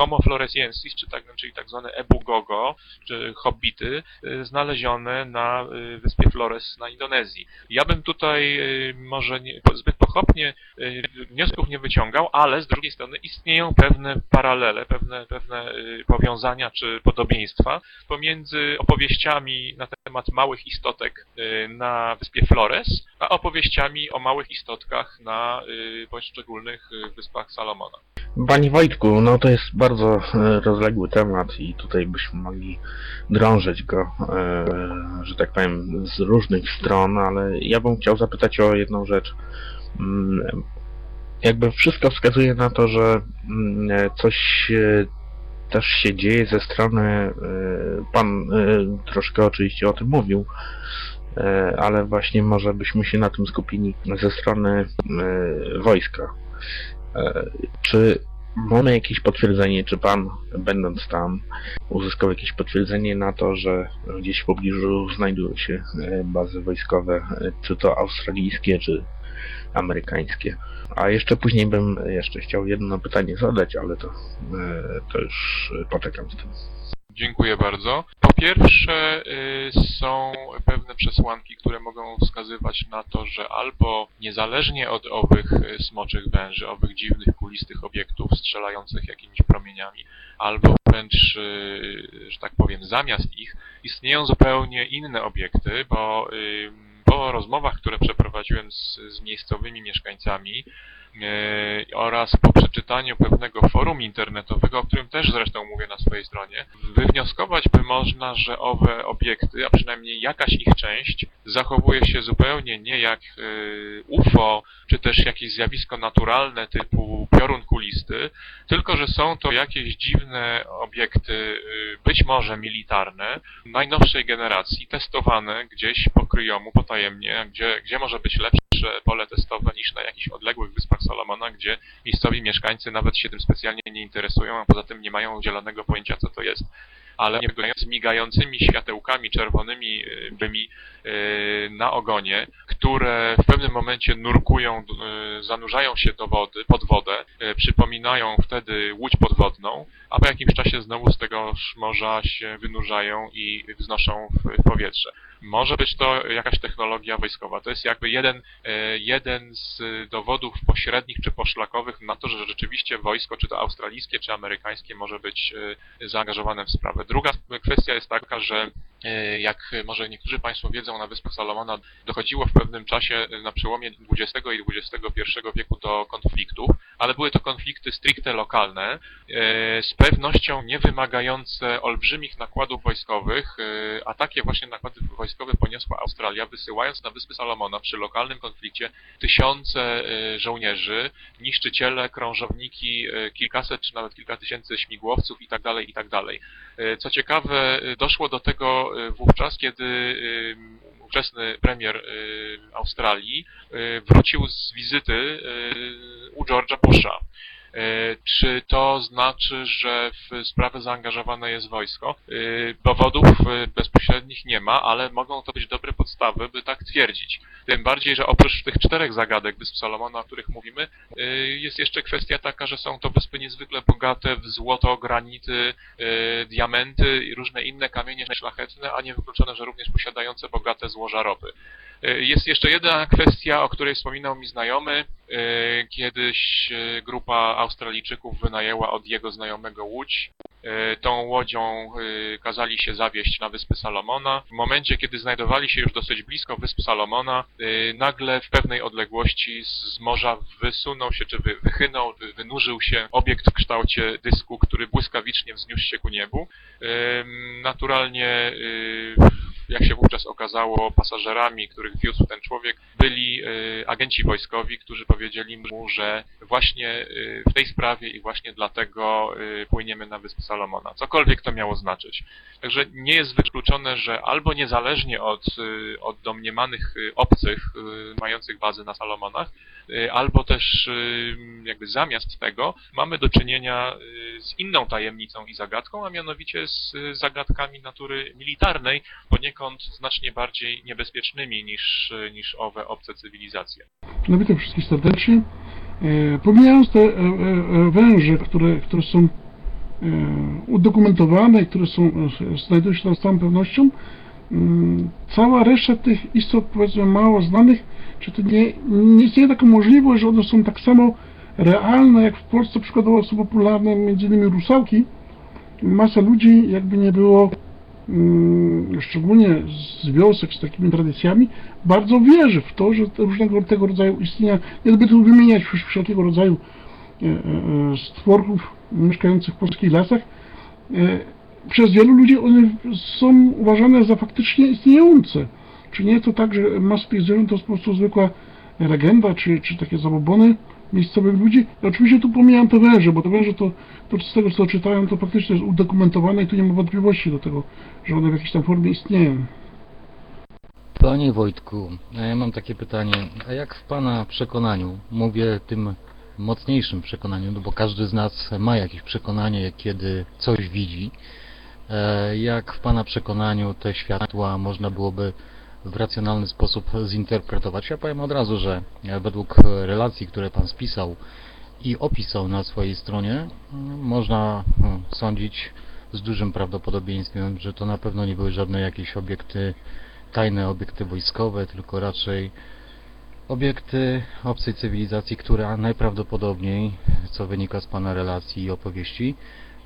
Homo floresiensis, czy tak, czyli tak zwane Ebugogo, czy hobbity, y, znalezione na y, wyspie Flores na Indonezji. Ja bym tutaj y, może nie, zbyt pochopnie y, wniosków nie wyciągał, ale z drugiej strony istnieją pewne paralele, pewne, pewne y, powiązania czy podobieństwa pomiędzy opowieściami na temat małych istotek y, na wyspie Flores, a opowieściami o małych istotkach na poszczególnych wyspach Salomona. Panie Wojtku, no to jest bardzo rozległy temat i tutaj byśmy mogli drążyć go, że tak powiem, z różnych stron, ale ja bym chciał zapytać o jedną rzecz. Mm, Jakby wszystko wskazuje na to, że mm, coś e, też się dzieje ze strony, e, pan e, troszkę oczywiście o tym mówił, ale właśnie może byśmy się na tym skupili ze strony wojska. Czy mamy jakieś potwierdzenie, czy pan, będąc tam, uzyskał jakieś potwierdzenie na to, że gdzieś w pobliżu znajdują się bazy wojskowe, czy to australijskie, czy amerykańskie? A jeszcze później bym jeszcze chciał jedno pytanie zadać, ale to, e, to już poczekam z tym. Dziękuję bardzo. Po pierwsze, y, są pewne przesłanki, które mogą wskazywać na to, że albo niezależnie od owych y, smoczych węży, owych dziwnych, kulistych obiektów strzelających jakimiś promieniami, albo wręcz, y, że tak powiem, zamiast ich, istnieją zupełnie inne obiekty, bo po rozmowach, które przeprowadziłem z, z miejscowymi mieszkańcami, oraz po przeczytaniu pewnego forum internetowego, o którym też zresztą mówię na swojej stronie, wywnioskować by można, że owe obiekty, a przynajmniej jakaś ich część, zachowuje się zupełnie nie jak e, UFO, czy też jakieś zjawisko naturalne typu piorun kulisty, tylko że są to jakieś dziwne obiekty, y, być może militarne, najnowszej generacji, testowane gdzieś po kryjomu, potajemnie, gdzie, gdzie może być lepsze pole testowe niż na jakichś odległych wyspach Salomona, gdzie miejscowi mieszkańcy nawet się tym specjalnie nie interesują, a poza tym nie mają zielonego pojęcia, co to jest. Ale migającymi światełkami czerwonymi y, bymi y, na ogonie, które w pewnym momencie nurkują, y, zanurzają się do wody, pod wodę, przypominają wtedy łódź podwodną, a po jakimś czasie znowu z tego morza się wynurzają i wznoszą w powietrze. Może być to jakaś technologia wojskowa. To jest jakby jeden, e, jeden z dowodów pośrednich czy poszlakowych na to, że rzeczywiście wojsko, czy to australijskie, czy amerykańskie, może być e, zaangażowane w sprawę. Druga kwestia jest taka, że e, jak może niektórzy Państwo wiedzą, na Wyspach Salomona dochodziło w pewnym czasie na przełomie XX i XXI wieku do konfliktów, ale były to konflikty stricte lokalne, z pewnością nie wymagające olbrzymich nakładów wojskowych, a takie właśnie nakłady wojskowe poniosła Australia, wysyłając na Wyspy Salomona przy lokalnym konflikcie tysiące żołnierzy, niszczyciele, krążowniki, kilkaset czy nawet kilka tysięcy śmigłowców itd., itd. Co ciekawe, doszło do tego wówczas, kiedy ówczesny premier Australii wrócił z wizyty u George'a Busha. Czy to znaczy, że w sprawę zaangażowane jest wojsko? Dowodów bezpośrednich nie ma, ale mogą to być dobre podstawy, by tak twierdzić. Tym bardziej, że oprócz tych czterech zagadek Wysp Salomona, o których mówimy, jest jeszcze kwestia taka, że są to wyspy niezwykle bogate w złoto, granity, diamenty i różne inne kamienie szlachetne, a nie wykluczone, że również posiadające bogate złoża ropy. Jest jeszcze jedna kwestia, o której wspominał mi znajomy. Kiedyś grupa Australijczyków wynajęła od jego znajomego łódź e, tą łodzią e, kazali się zawieść na wyspy Salomona. W momencie, kiedy znajdowali się już dosyć blisko wysp Salomona, e, nagle w pewnej odległości z morza wysunął się, czy wy, wychynął, wy, wynurzył się obiekt w kształcie dysku, który błyskawicznie wzniósł się ku niebu. Naturalnie jak się wówczas okazało, pasażerami, których wiózł ten człowiek, byli y, agenci wojskowi, którzy powiedzieli mu, że właśnie y, w tej sprawie i właśnie dlatego y, płyniemy na Wyspy Salomona. Cokolwiek to miało znaczyć. Także nie jest wykluczone, że albo niezależnie od, od domniemanych obcych mających bazę na Salomonach, albo też jakby zamiast tego mamy do czynienia z inną tajemnicą i zagadką, a mianowicie z zagadkami natury militarnej, poniekąd znacznie bardziej niebezpiecznymi niż, niż owe obce cywilizacje. No witam wszystkich serdecznie. E, pomijając te e, e, węże, które, które są udokumentowane i które są, znajdują się tam z całą pewnością, cała reszta tych istot, powiedzmy, mało znanych, czy to nie, nie istnieje taka możliwość, że one są tak samo realne, jak w Polsce przykładowo są popularne m.in. rusałki. Masa ludzi, jakby nie było szczególnie z wiosek z takimi tradycjami, bardzo wierzy w to, że różnego tego rodzaju istnienia, jakby tu wymieniać wszelkiego rodzaju e, e, stworków mieszkających w polskich lasach, e, przez wielu ludzi one są uważane za faktycznie istniejące. Czy nie jest to tak, że masa tych zwierząt to jest po prostu zwykła legenda, czy, czy takie zabobony, miejscowych ludzi. I oczywiście tu pomijam te węże, bo te węże to, to z tego co czytałem, to faktycznie jest udokumentowane i tu nie ma wątpliwości do tego, że one w jakiejś tam formie istnieją. Panie Wojtku, ja mam takie pytanie, a jak w Pana przekonaniu, mówię tym mocniejszym przekonaniu, no bo każdy z nas ma jakieś przekonanie, kiedy coś widzi, e, jak w Pana przekonaniu te światła można byłoby w racjonalny sposób zinterpretować. Ja powiem od razu, że według relacji, które Pan spisał i opisał na swojej stronie, można no, sądzić z dużym prawdopodobieństwem, że to na pewno nie były żadne jakieś obiekty, tajne obiekty wojskowe, tylko raczej obiekty obcej cywilizacji, która najprawdopodobniej, co wynika z Pana relacji i opowieści,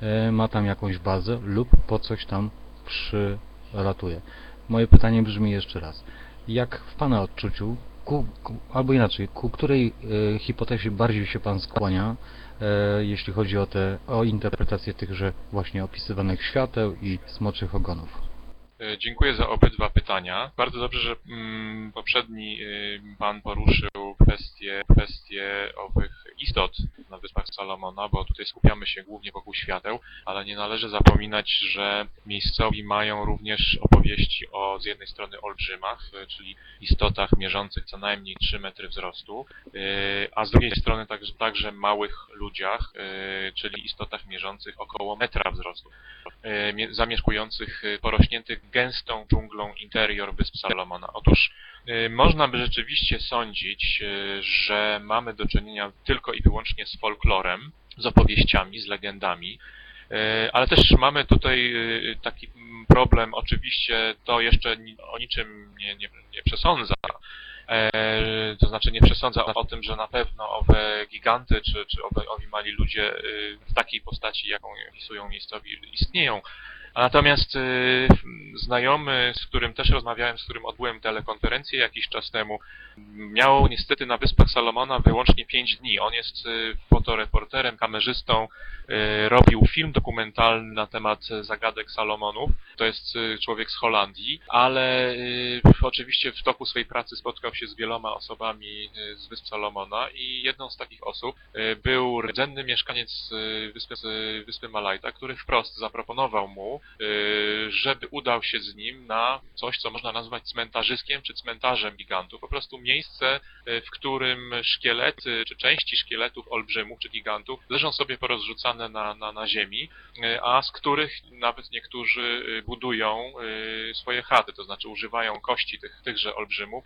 e, ma tam jakąś bazę lub po coś tam przylatuje. Moje pytanie brzmi jeszcze raz. Jak w Pana odczuciu, ku, ku, albo inaczej, ku której e, hipotezie bardziej się Pan skłania, e, jeśli chodzi o, te, o interpretację tychże właśnie opisywanych świateł i smoczych ogonów? E, dziękuję za obydwa pytania. Bardzo dobrze, że mm, poprzedni y, Pan poruszył kwestię, kwestię owych istot na Wyspach Salomona, bo tutaj skupiamy się głównie wokół świateł, ale nie należy zapominać, że miejscowi mają również opowieści o z jednej strony olbrzymach, y, czyli istotach mierzących co najmniej 3 metry wzrostu, y, a z drugiej strony także, także małych ludziach, czyli istotach mierzących około metra wzrostu, zamieszkujących porośniętych gęstą dżunglą interior Wysp Salomona. Otóż y, można by rzeczywiście sądzić, y, że mamy do czynienia tylko i wyłącznie z folklorem, z opowieściami, z legendami, y, ale też mamy tutaj taki problem, oczywiście to jeszcze o niczym nie, nie, nie przesądza, e, to znaczy nie przesądza o tym, że na pewno owe giganty, czy, czy owe, owi mali ludzie w takiej postaci, jaką opisują miejscowi, istnieją. Natomiast y, znajomy, z którym też rozmawiałem, z którym odbyłem telekonferencję jakiś czas temu, miał niestety na Wyspach Salomona wyłącznie 5 dni. On jest y, fotoreporterem, kamerzystą, y, robił film dokumentalny na temat zagadek Salomonów. To jest y, człowiek z Holandii, ale y, oczywiście w toku swojej pracy spotkał się z wieloma osobami y, z Wysp Salomona i jedną z takich osób y, był rdzenny mieszkaniec y, wyspy, wyspy Malajta, który wprost zaproponował mu, Y, żeby udał się z nim na coś, co można nazwać cmentarzyskiem czy cmentarzem gigantów. Po prostu miejsce, y, w którym szkielety czy części szkieletów olbrzymów czy gigantów leżą sobie porozrzucane na, na, na ziemi, y, a z których nawet niektórzy budują swoje chaty, to znaczy używają kości tych, tychże olbrzymów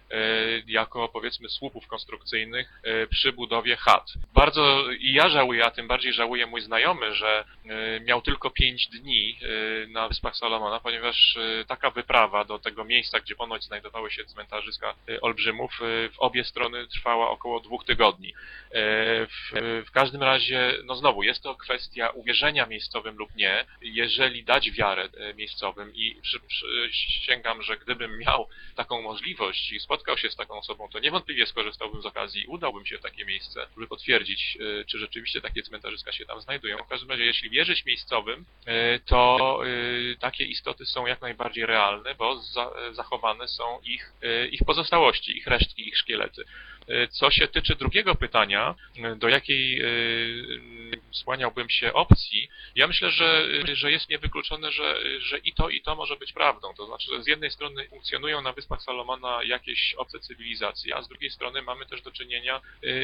jako powiedzmy słupów konstrukcyjnych przy budowie chat. Bardzo i ja żałuję, a tym bardziej żałuję mój znajomy, że miał tylko pięć dni na Wyspach Salomona, ponieważ y, taka wyprawa do tego miejsca, gdzie ponoć znajdowały się cmentarzyska y, olbrzymów, y, w obie strony trwała około dwóch tygodni. W, w każdym razie, no znowu, jest to kwestia uwierzenia miejscowym lub nie. Jeżeli dać wiarę miejscowym i przy, przysięgam, że gdybym miał taką możliwość i spotkał się z taką osobą, to niewątpliwie skorzystałbym z okazji i udałbym się w takie miejsce, żeby potwierdzić, czy rzeczywiście takie cmentarzyska się tam znajdują. W każdym razie, jeśli wierzyć miejscowym, to takie istoty są jak najbardziej realne, bo za, zachowane są ich, ich pozostałości, ich resztki, ich szkielety. Co się tyczy drugiego pytania, do jakiej skłaniałbym się opcji, ja myślę, że, że jest niewykluczone, że, że i to, i to może być prawdą. To znaczy, że z jednej strony funkcjonują na Wyspach Salomona jakieś obce cywilizacje, a z drugiej strony mamy też do czynienia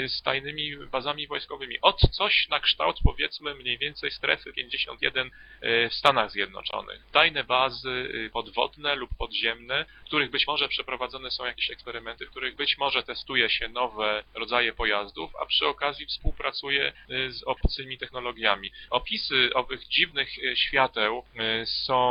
z tajnymi bazami wojskowymi. Od coś na kształt, powiedzmy, mniej więcej strefy 51 w Stanach Zjednoczonych. Tajne bazy podwodne lub podziemne, w których być może przeprowadzone są jakieś eksperymenty, w których być może testuje się nowe rodzaje pojazdów, a przy okazji współpracuje z obcymi technologiami. Opisy owych dziwnych e, świateł są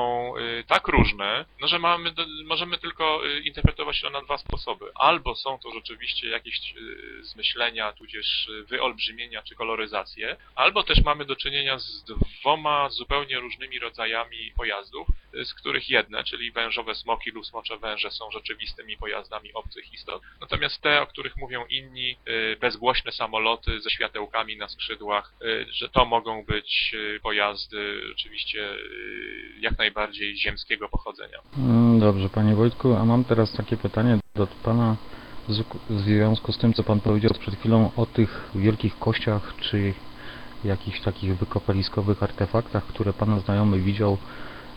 tak różne, no, że mamy, możemy tylko interpretować to na dwa sposoby. Albo są to rzeczywiście jakieś zmyślenia, tudzież wyolbrzymienia czy koloryzacje, albo też mamy do czynienia z dwoma zupełnie różnymi rodzajami pojazdów, z których jedne, czyli wężowe smoki lub smocze węże są rzeczywistymi pojazdami obcych istot. Natomiast te, o których mówią inni, bezgłośne samoloty ze światełkami na skrzydłach, że to mogą być y, pojazdy oczywiście y, jak najbardziej ziemskiego pochodzenia. Mm, dobrze, panie Wojtku, a mam teraz takie pytanie do pana w związku z tym, co pan powiedział przed chwilą o tych wielkich kościach, czy jakichś takich wykopaliskowych artefaktach, które pana znajomy widział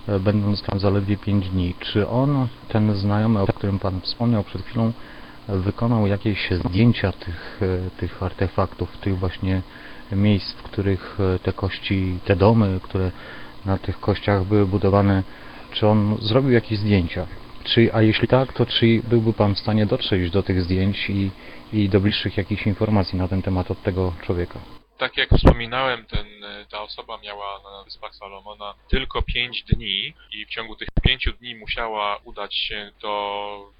e, będąc tam zaledwie 5 dni. Czy on, ten znajomy, o którym pan wspomniał przed chwilą, wykonał jakieś zdjęcia tych, e, tych artefaktów, tych właśnie miejsc, w których e, te kości, te domy, które na tych kościach były budowane, czy on zrobił jakieś zdjęcia? Czy, a jeśli tak, to czy byłby Pan w stanie dotrzeć do tych zdjęć i, i do bliższych jakichś informacji na ten temat od tego człowieka? Tak jak wspominałem, ten, e, ta osoba miała na Wyspach Salomona tylko 5 dni i w ciągu tych 5 dni musiała udać się do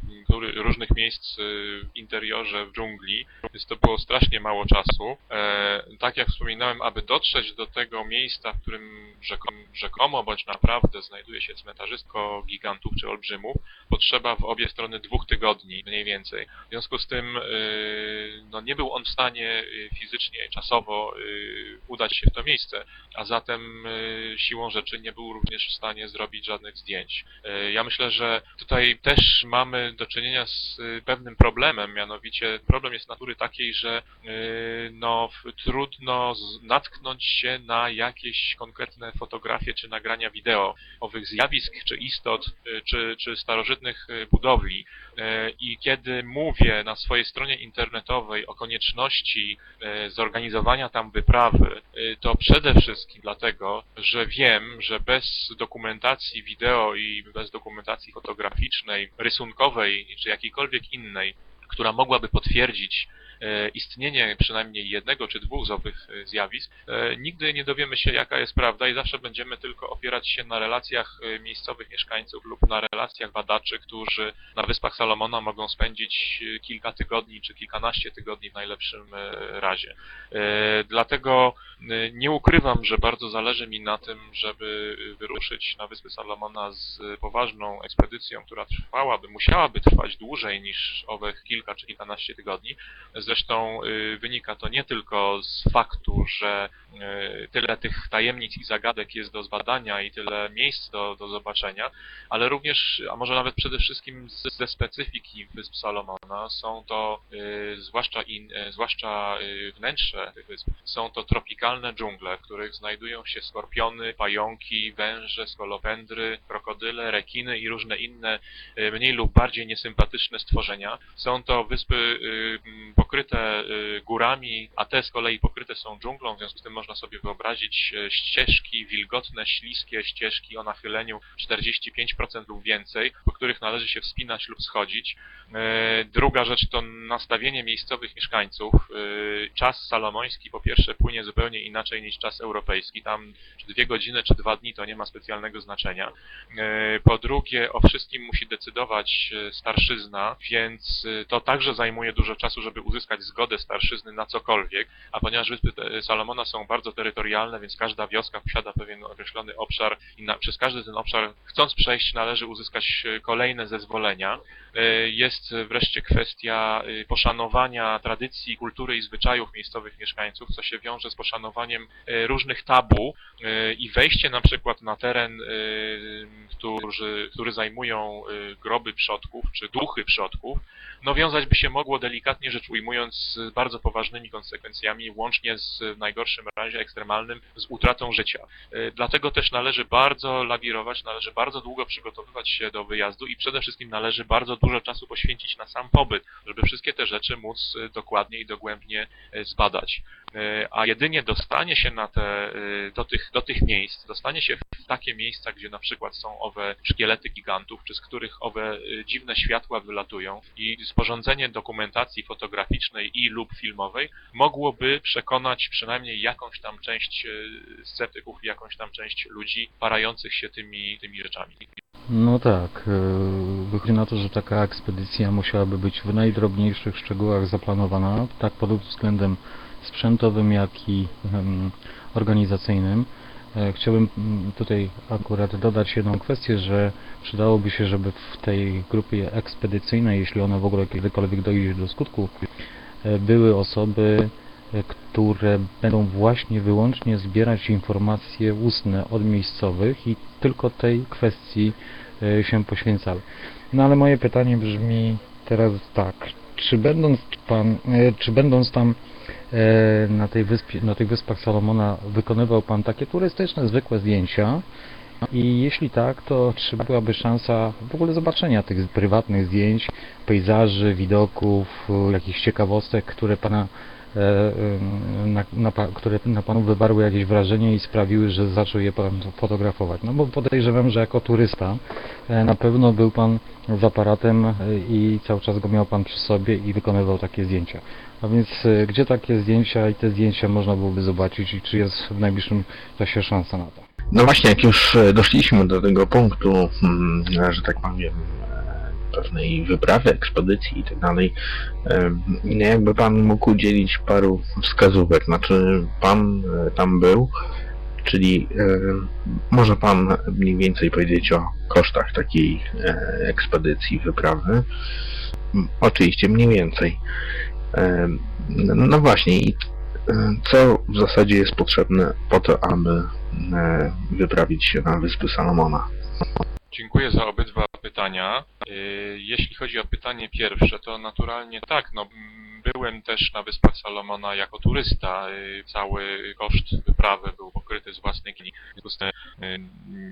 różnych miejsc e, w interiorze, w dżungli, więc to było strasznie mało czasu. E, tak jak wspominałem, aby dotrzeć do tego miejsca, w którym rzekomo, rzekomo bądź naprawdę znajduje się cmentarzysko gigantów czy olbrzymów, potrzeba w obie strony dwóch tygodni mniej więcej. W związku z tym no, nie był on w stanie fizycznie, czasowo Y, udać się w to miejsce, a zatem y, siłą rzeczy nie był również w stanie zrobić żadnych zdjęć. Y, ja myślę, że tutaj też mamy do czynienia z pewnym problemem, mianowicie problem jest natury takiej, że no, trudno natknąć się na jakieś konkretne fotografie czy nagrania wideo owych zjawisk, czy istot, czy, czy starożytnych budowli. I kiedy mówię na swojej stronie internetowej o konieczności zorganizowania tam wyprawy, y, to przede wszystkim dlatego, że wiem, że bez dokumentacji wideo i bez dokumentacji fotograficznej, rysunkowej czy jakiejkolwiek innej, która mogłaby potwierdzić istnienie przynajmniej jednego czy dwóch z owych e, zjawisk, e, nigdy nie dowiemy się jaka jest prawda i zawsze będziemy tylko opierać się na relacjach miejscowych mieszkańców lub na relacjach badaczy, którzy na Wyspach Salomona mogą spędzić kilka tygodni czy kilkanaście tygodni w najlepszym razie. Dlatego nie ukrywam, że bardzo zależy mi na tym, żeby wyruszyć na Wyspy Salomona z poważną ekspedycją, która trwałaby, musiałaby trwać dłużej niż owych kilka czy kilkanaście tygodni, Zresztą y, wynika to nie tylko z faktu, że y, tyle tych tajemnic i zagadek jest do zbadania i tyle miejsc do, do zobaczenia, ale również, a może nawet przede wszystkim ze specyfiki Wysp Salomona są to, y, zwłaszcza, in, zwłaszcza wnętrze tych wysp, są to tropikalne dżungle, w których znajdują się skorpiony, pająki, węże, skolopendry, krokodyle, rekiny i różne inne mniej lub bardziej niesympatyczne stworzenia. Są to wyspy pokryte pokryte y, górami, a te z kolei pokryte są dżunglą, w związku z tym można sobie wyobrazić e, ścieżki, wilgotne, śliskie ścieżki o nachyleniu 45% lub więcej, po których należy się wspinać lub schodzić. E, Druga rzecz to nastawienie miejscowych mieszkańców. Czas salomoński po pierwsze płynie zupełnie inaczej niż czas europejski. Tam czy dwie godziny, czy dwa dni to nie ma specjalnego znaczenia. Po drugie, o wszystkim musi decydować starszyzna, więc to także zajmuje dużo czasu, żeby uzyskać zgodę starszyzny na cokolwiek, a ponieważ Wyspy Salomona są bardzo terytorialne, więc każda wioska posiada pewien określony obszar i na, przez każdy ten obszar, chcąc przejść, należy uzyskać e, kolejne zezwolenia. E, Jest wreszcie kwestia e, poszanowania tradycji, kultury i zwyczajów miejscowych mieszkańców, co się wiąże z poszanowaniem różnych tabu i wejście na przykład na teren, którzy, który zajmują groby przodków czy duchy przodków, no wiązać by się mogło delikatnie rzecz ujmując z bardzo poważnymi konsekwencjami, łącznie z w najgorszym razie ekstremalnym z utratą życia. E, Dlatego też należy bardzo lawirować, należy bardzo długo przygotowywać się do wyjazdu i przede wszystkim należy bardzo dużo czasu poświęcić na sam pobyt, żeby wszystkie te rzeczy móc e, dokładnie i dogłębnie e, zbadać. E, A jedynie dostanie się na te, e, do, tych, do tych miejsc, dostanie się w takie miejsca, gdzie na przykład są owe szkielety gigantów, czy z których owe e, dziwne światła wylatują i sporządzenie dokumentacji fotograficznej i lub filmowej mogłoby przekonać przynajmniej jakąś tam część sceptyków i jakąś tam część ludzi parających się tymi, tymi rzeczami. No tak, wychodzi na to, że taka ekspedycja musiałaby być w najdrobniejszych szczegółach zaplanowana, tak pod względem sprzętowym, jak i organizacyjnym. E, Chciałbym tutaj akurat dodać jedną kwestię, że przydałoby się, żeby w tej grupie ekspedycyjnej, jeśli ona w ogóle kiedykolwiek dojdzie do skutku, e, były osoby, e, które będą właśnie wyłącznie zbierać informacje ustne od miejscowych i tylko tej kwestii się poświęcały. No ale moje pytanie brzmi teraz tak, czy będąc pan, czy będąc tam na tej wyspie, na tych wyspach Salomona wykonywał pan takie turystyczne, zwykłe zdjęcia? I jeśli tak, to czy byłaby szansa w ogóle zobaczenia tych prywatnych zdjęć, pejzaży, widoków, e, jakichś ciekawostek, które pana e, e, na, na, które na panu wywarły jakieś wrażenie i sprawiły, że zaczął je pan fotografować. No bo podejrzewam, że jako turysta e, na pewno był pan z aparatem e, i cały czas go miał pan przy sobie i wykonywał takie zdjęcia. A więc e, gdzie takie zdjęcia i te zdjęcia można byłoby zobaczyć i czy jest w najbliższym czasie szansa na to? No właśnie, jak już e, doszliśmy do tego punktu, mm, że tak powiem, e, pewnej wyprawy, ekspedycji i tak dalej, jakby pan mógł udzielić paru wskazówek, znaczy pan tam był, czyli może pan mniej więcej powiedzieć o kosztach takiej ekspedycji, wyprawy, Mm, oczywiście mniej więcej. No właśnie, i co w zasadzie jest potrzebne po to, aby wyprawić się na Wyspy Salomona? Dziękuję za obydwa pytania. Y, Jeśli chodzi o pytanie pierwsze, to naturalnie tak, no byłem też na Wyspach Salomona jako turysta. Cały koszt wyprawy był pokryty z własnej tym y,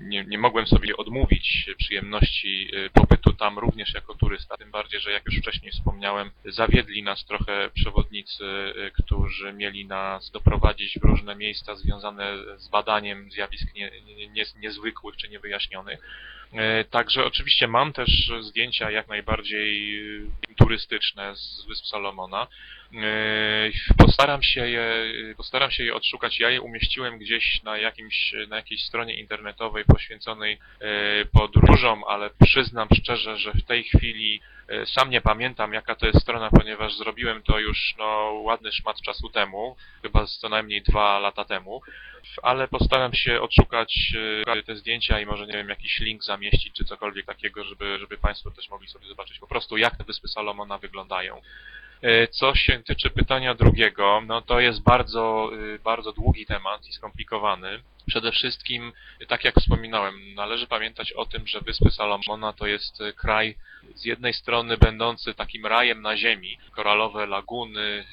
nie, nie mogłem sobie odmówić przyjemności y, pobytu tam również jako turysta. Tym bardziej, że jak już wcześniej wspomniałem, zawiedli nas trochę przewodnicy, y, którzy mieli nas doprowadzić w różne miejsca związane z badaniem zjawisk nie, nie, niezwykłych czy niewyjaśnionych. E, Także oczywiście mam też zdjęcia jak najbardziej e, turystyczne z Wysp Salomona. E, Postaram się je, postaram się je odszukać. Ja je umieściłem gdzieś na, jakimś, na jakiejś stronie internetowej poświęconej e, podróżom, ale przyznam szczerze, że w tej chwili e, sam nie pamiętam jaka to jest strona, ponieważ zrobiłem to już no, ładny szmat czasu temu, chyba co najmniej dwa lata temu ale postaram się odszukać te zdjęcia i może, nie wiem, jakiś link zamieścić, czy cokolwiek takiego, żeby, żeby Państwo też mogli sobie zobaczyć po prostu, jak te Wyspy Salomona wyglądają. E, Co się tyczy pytania drugiego, no to jest bardzo, y, bardzo długi temat i skomplikowany. Przede wszystkim, tak jak wspominałem, należy pamiętać o tym, że Wyspy Salomona to jest y, kraj z jednej strony będący takim rajem na ziemi, koralowe laguny,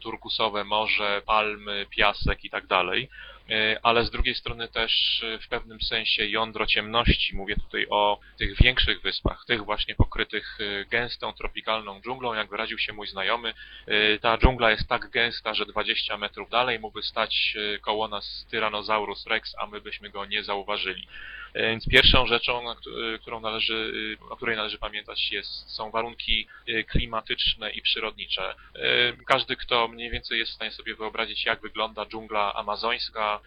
turkusowe morze, palmy, piasek i tak dalej. E, ale z drugiej strony też e, w pewnym sensie jądro ciemności. Mówię tutaj o tych większych wyspach, tych właśnie pokrytych e, gęstą, tropikalną dżunglą, jak wyraził się mój znajomy. Ta dżungla jest tak gęsta, że 20 metrów dalej mógłby stać koło nas Tyrannosaurus rex, a my byśmy go nie zauważyli. E, więc pierwszą rzeczą, e, którą należy, e, o której należy pamiętać jest, są warunki klimatyczne i przyrodnicze. Każdy, kto mniej więcej jest w stanie sobie wyobrazić, jak wygląda dżungla amazońska,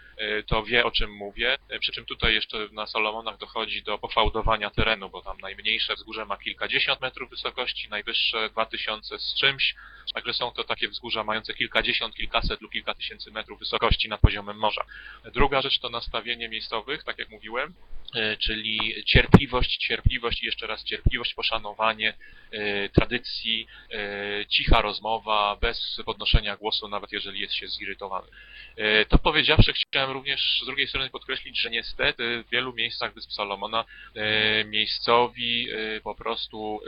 to wie, o czym mówię. Przy czym tutaj jeszcze na Salomonach dochodzi do pofałdowania terenu, bo tam najmniejsze wzgórze ma kilkadziesiąt metrów wysokości, najwyższe 2000 z czymś. Także są to takie wzgórza mające kilkadziesiąt, kilkaset lub kilka tysięcy metrów wysokości nad poziomem morza. Druga rzecz to nastawienie miejscowych, tak jak mówiłem. E, czyli cierpliwość, cierpliwość i jeszcze raz cierpliwość, poszanowanie e, tradycji, e, cicha rozmowa, bez podnoszenia głosu, nawet jeżeli jest się zirytowany. To powiedziawszy, chciałem również z drugiej strony podkreślić, że niestety w wielu miejscach Wysp Salomona miejscowi po prostu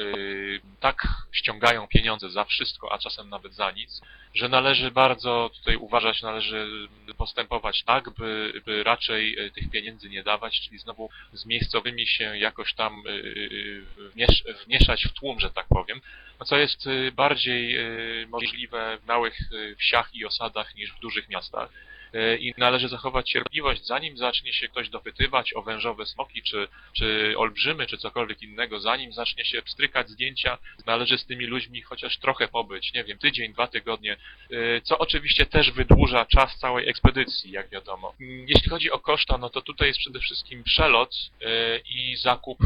tak ściągają pieniądze za wszystko, a czasem nawet za nic, że należy bardzo tutaj uważać, należy postępować tak, by, by raczej tych pieniędzy nie dawać, czyli znowu z miejscowymi się jakoś tam y, y, y, wmieszać w tłum, że tak powiem, no co jest bardziej możliwe w małych wsiach i osadach niż w dużych miastach. E, i należy zachować cierpliwość, zanim zacznie się ktoś dopytywać o wężowe smoki, czy, czy olbrzymy, czy cokolwiek innego, zanim zacznie się pstrykać zdjęcia, należy z tymi ludźmi chociaż trochę pobyć, nie wiem, tydzień, dwa tygodnie, e, co oczywiście też wydłuża czas całej ekspedycji, jak wiadomo. Mm, jeśli chodzi o koszta, no to tutaj jest przede wszystkim przelot e, i zakup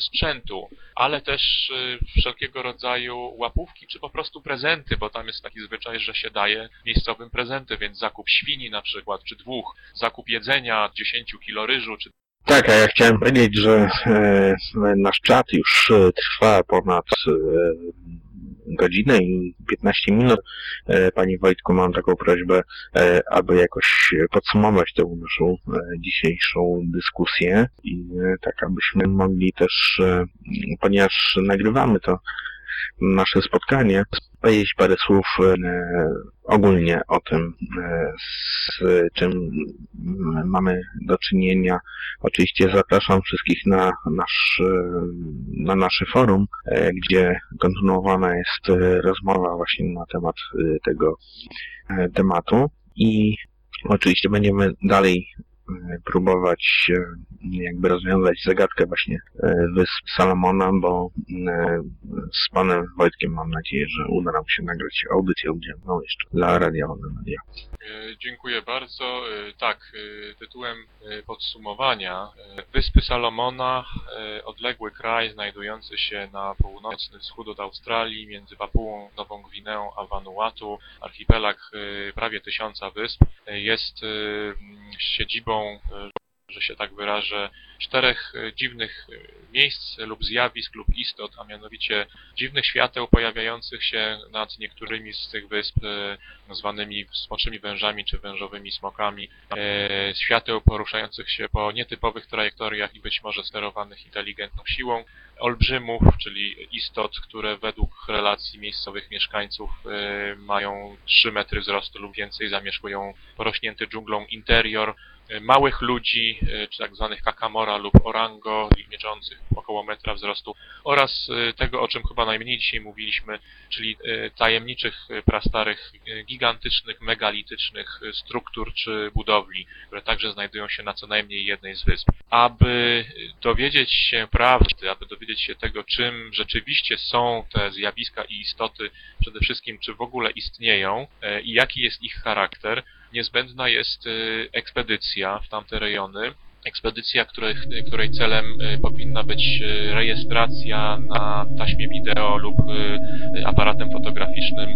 sprzętu, ale też wszelkiego rodzaju łapówki, czy po prostu prezenty, bo tam jest taki zwyczaj, że się daje miejscowym prezenty, więc zakup świni na przykład, czy dwóch, zakup jedzenia, 10 kilo ryżu, czy tak, a ja chciałem powiedzieć, że e, nasz czat już e, trwa ponad e, godzinę i 15 minut. E, Panie Wojtku, mam taką prośbę, e, aby jakoś podsumować tę naszą e, dzisiejszą dyskusję i tak, abyśmy mogli też, ponieważ nagrywamy to nasze spotkanie, powiedzieć parę słów e, ogólnie o tym, e, z czym mamy do czynienia. Oczywiście zapraszam wszystkich na, nasz, e, na nasze forum, gdzie kontynuowana jest rozmowa właśnie na temat tego tematu i oczywiście będziemy dalej próbować jakby rozwiązać zagadkę właśnie wysp Salomona, bo z panem Wojtkiem mam nadzieję, że uda nam się nagrać audycję oddzielną jeszcze dla Radia Media. Dziękuję bardzo. Tak, tytułem podsumowania. Wyspy Salomona, odległy kraj znajdujący się na północny wschód od Australii, między Papułą, Nową Gwineą a Vanuatu, archipelag prawie tysiąca wysp, jest siedzibą E, że się tak wyrażę, czterech e, dziwnych e, miejsc lub zjawisk lub istot, a mianowicie dziwnych świateł pojawiających się nad niektórymi z tych wysp zwanymi smoczymi wężami czy wężowymi smokami, świateł poruszających się po nietypowych trajektoriach i być może sterowanych inteligentną siłą, olbrzymów, czyli istot, które według relacji miejscowych mieszkańców mają 3 metry wzrostu lub więcej, zamieszkują porośnięty dżunglą interior, E, małych ludzi, e, czy tak zwanych kakamora lub orango, mierzących około metra wzrostu oraz e, tego, o czym chyba najmniej dzisiaj mówiliśmy, czyli tajemniczych, prastarych, gigantycznych, megalitycznych struktur czy budowli, które także znajdują się na co najmniej jednej z wysp. Aby dowiedzieć się prawdy, aby dowiedzieć się tego, czym rzeczywiście są te zjawiska i istoty, przede wszystkim czy w ogóle istnieją i jaki jest ich charakter, niezbędna jest y, ekspedycja w tamte rejony. Ekspedycja, której, której celem y, powinna być y, rejestracja na taśmie wideo lub aparatem fotograficznym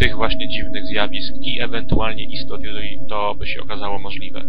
tych właśnie dziwnych zjawisk i ewentualnie istot, jeżeli to by się okazało możliwe.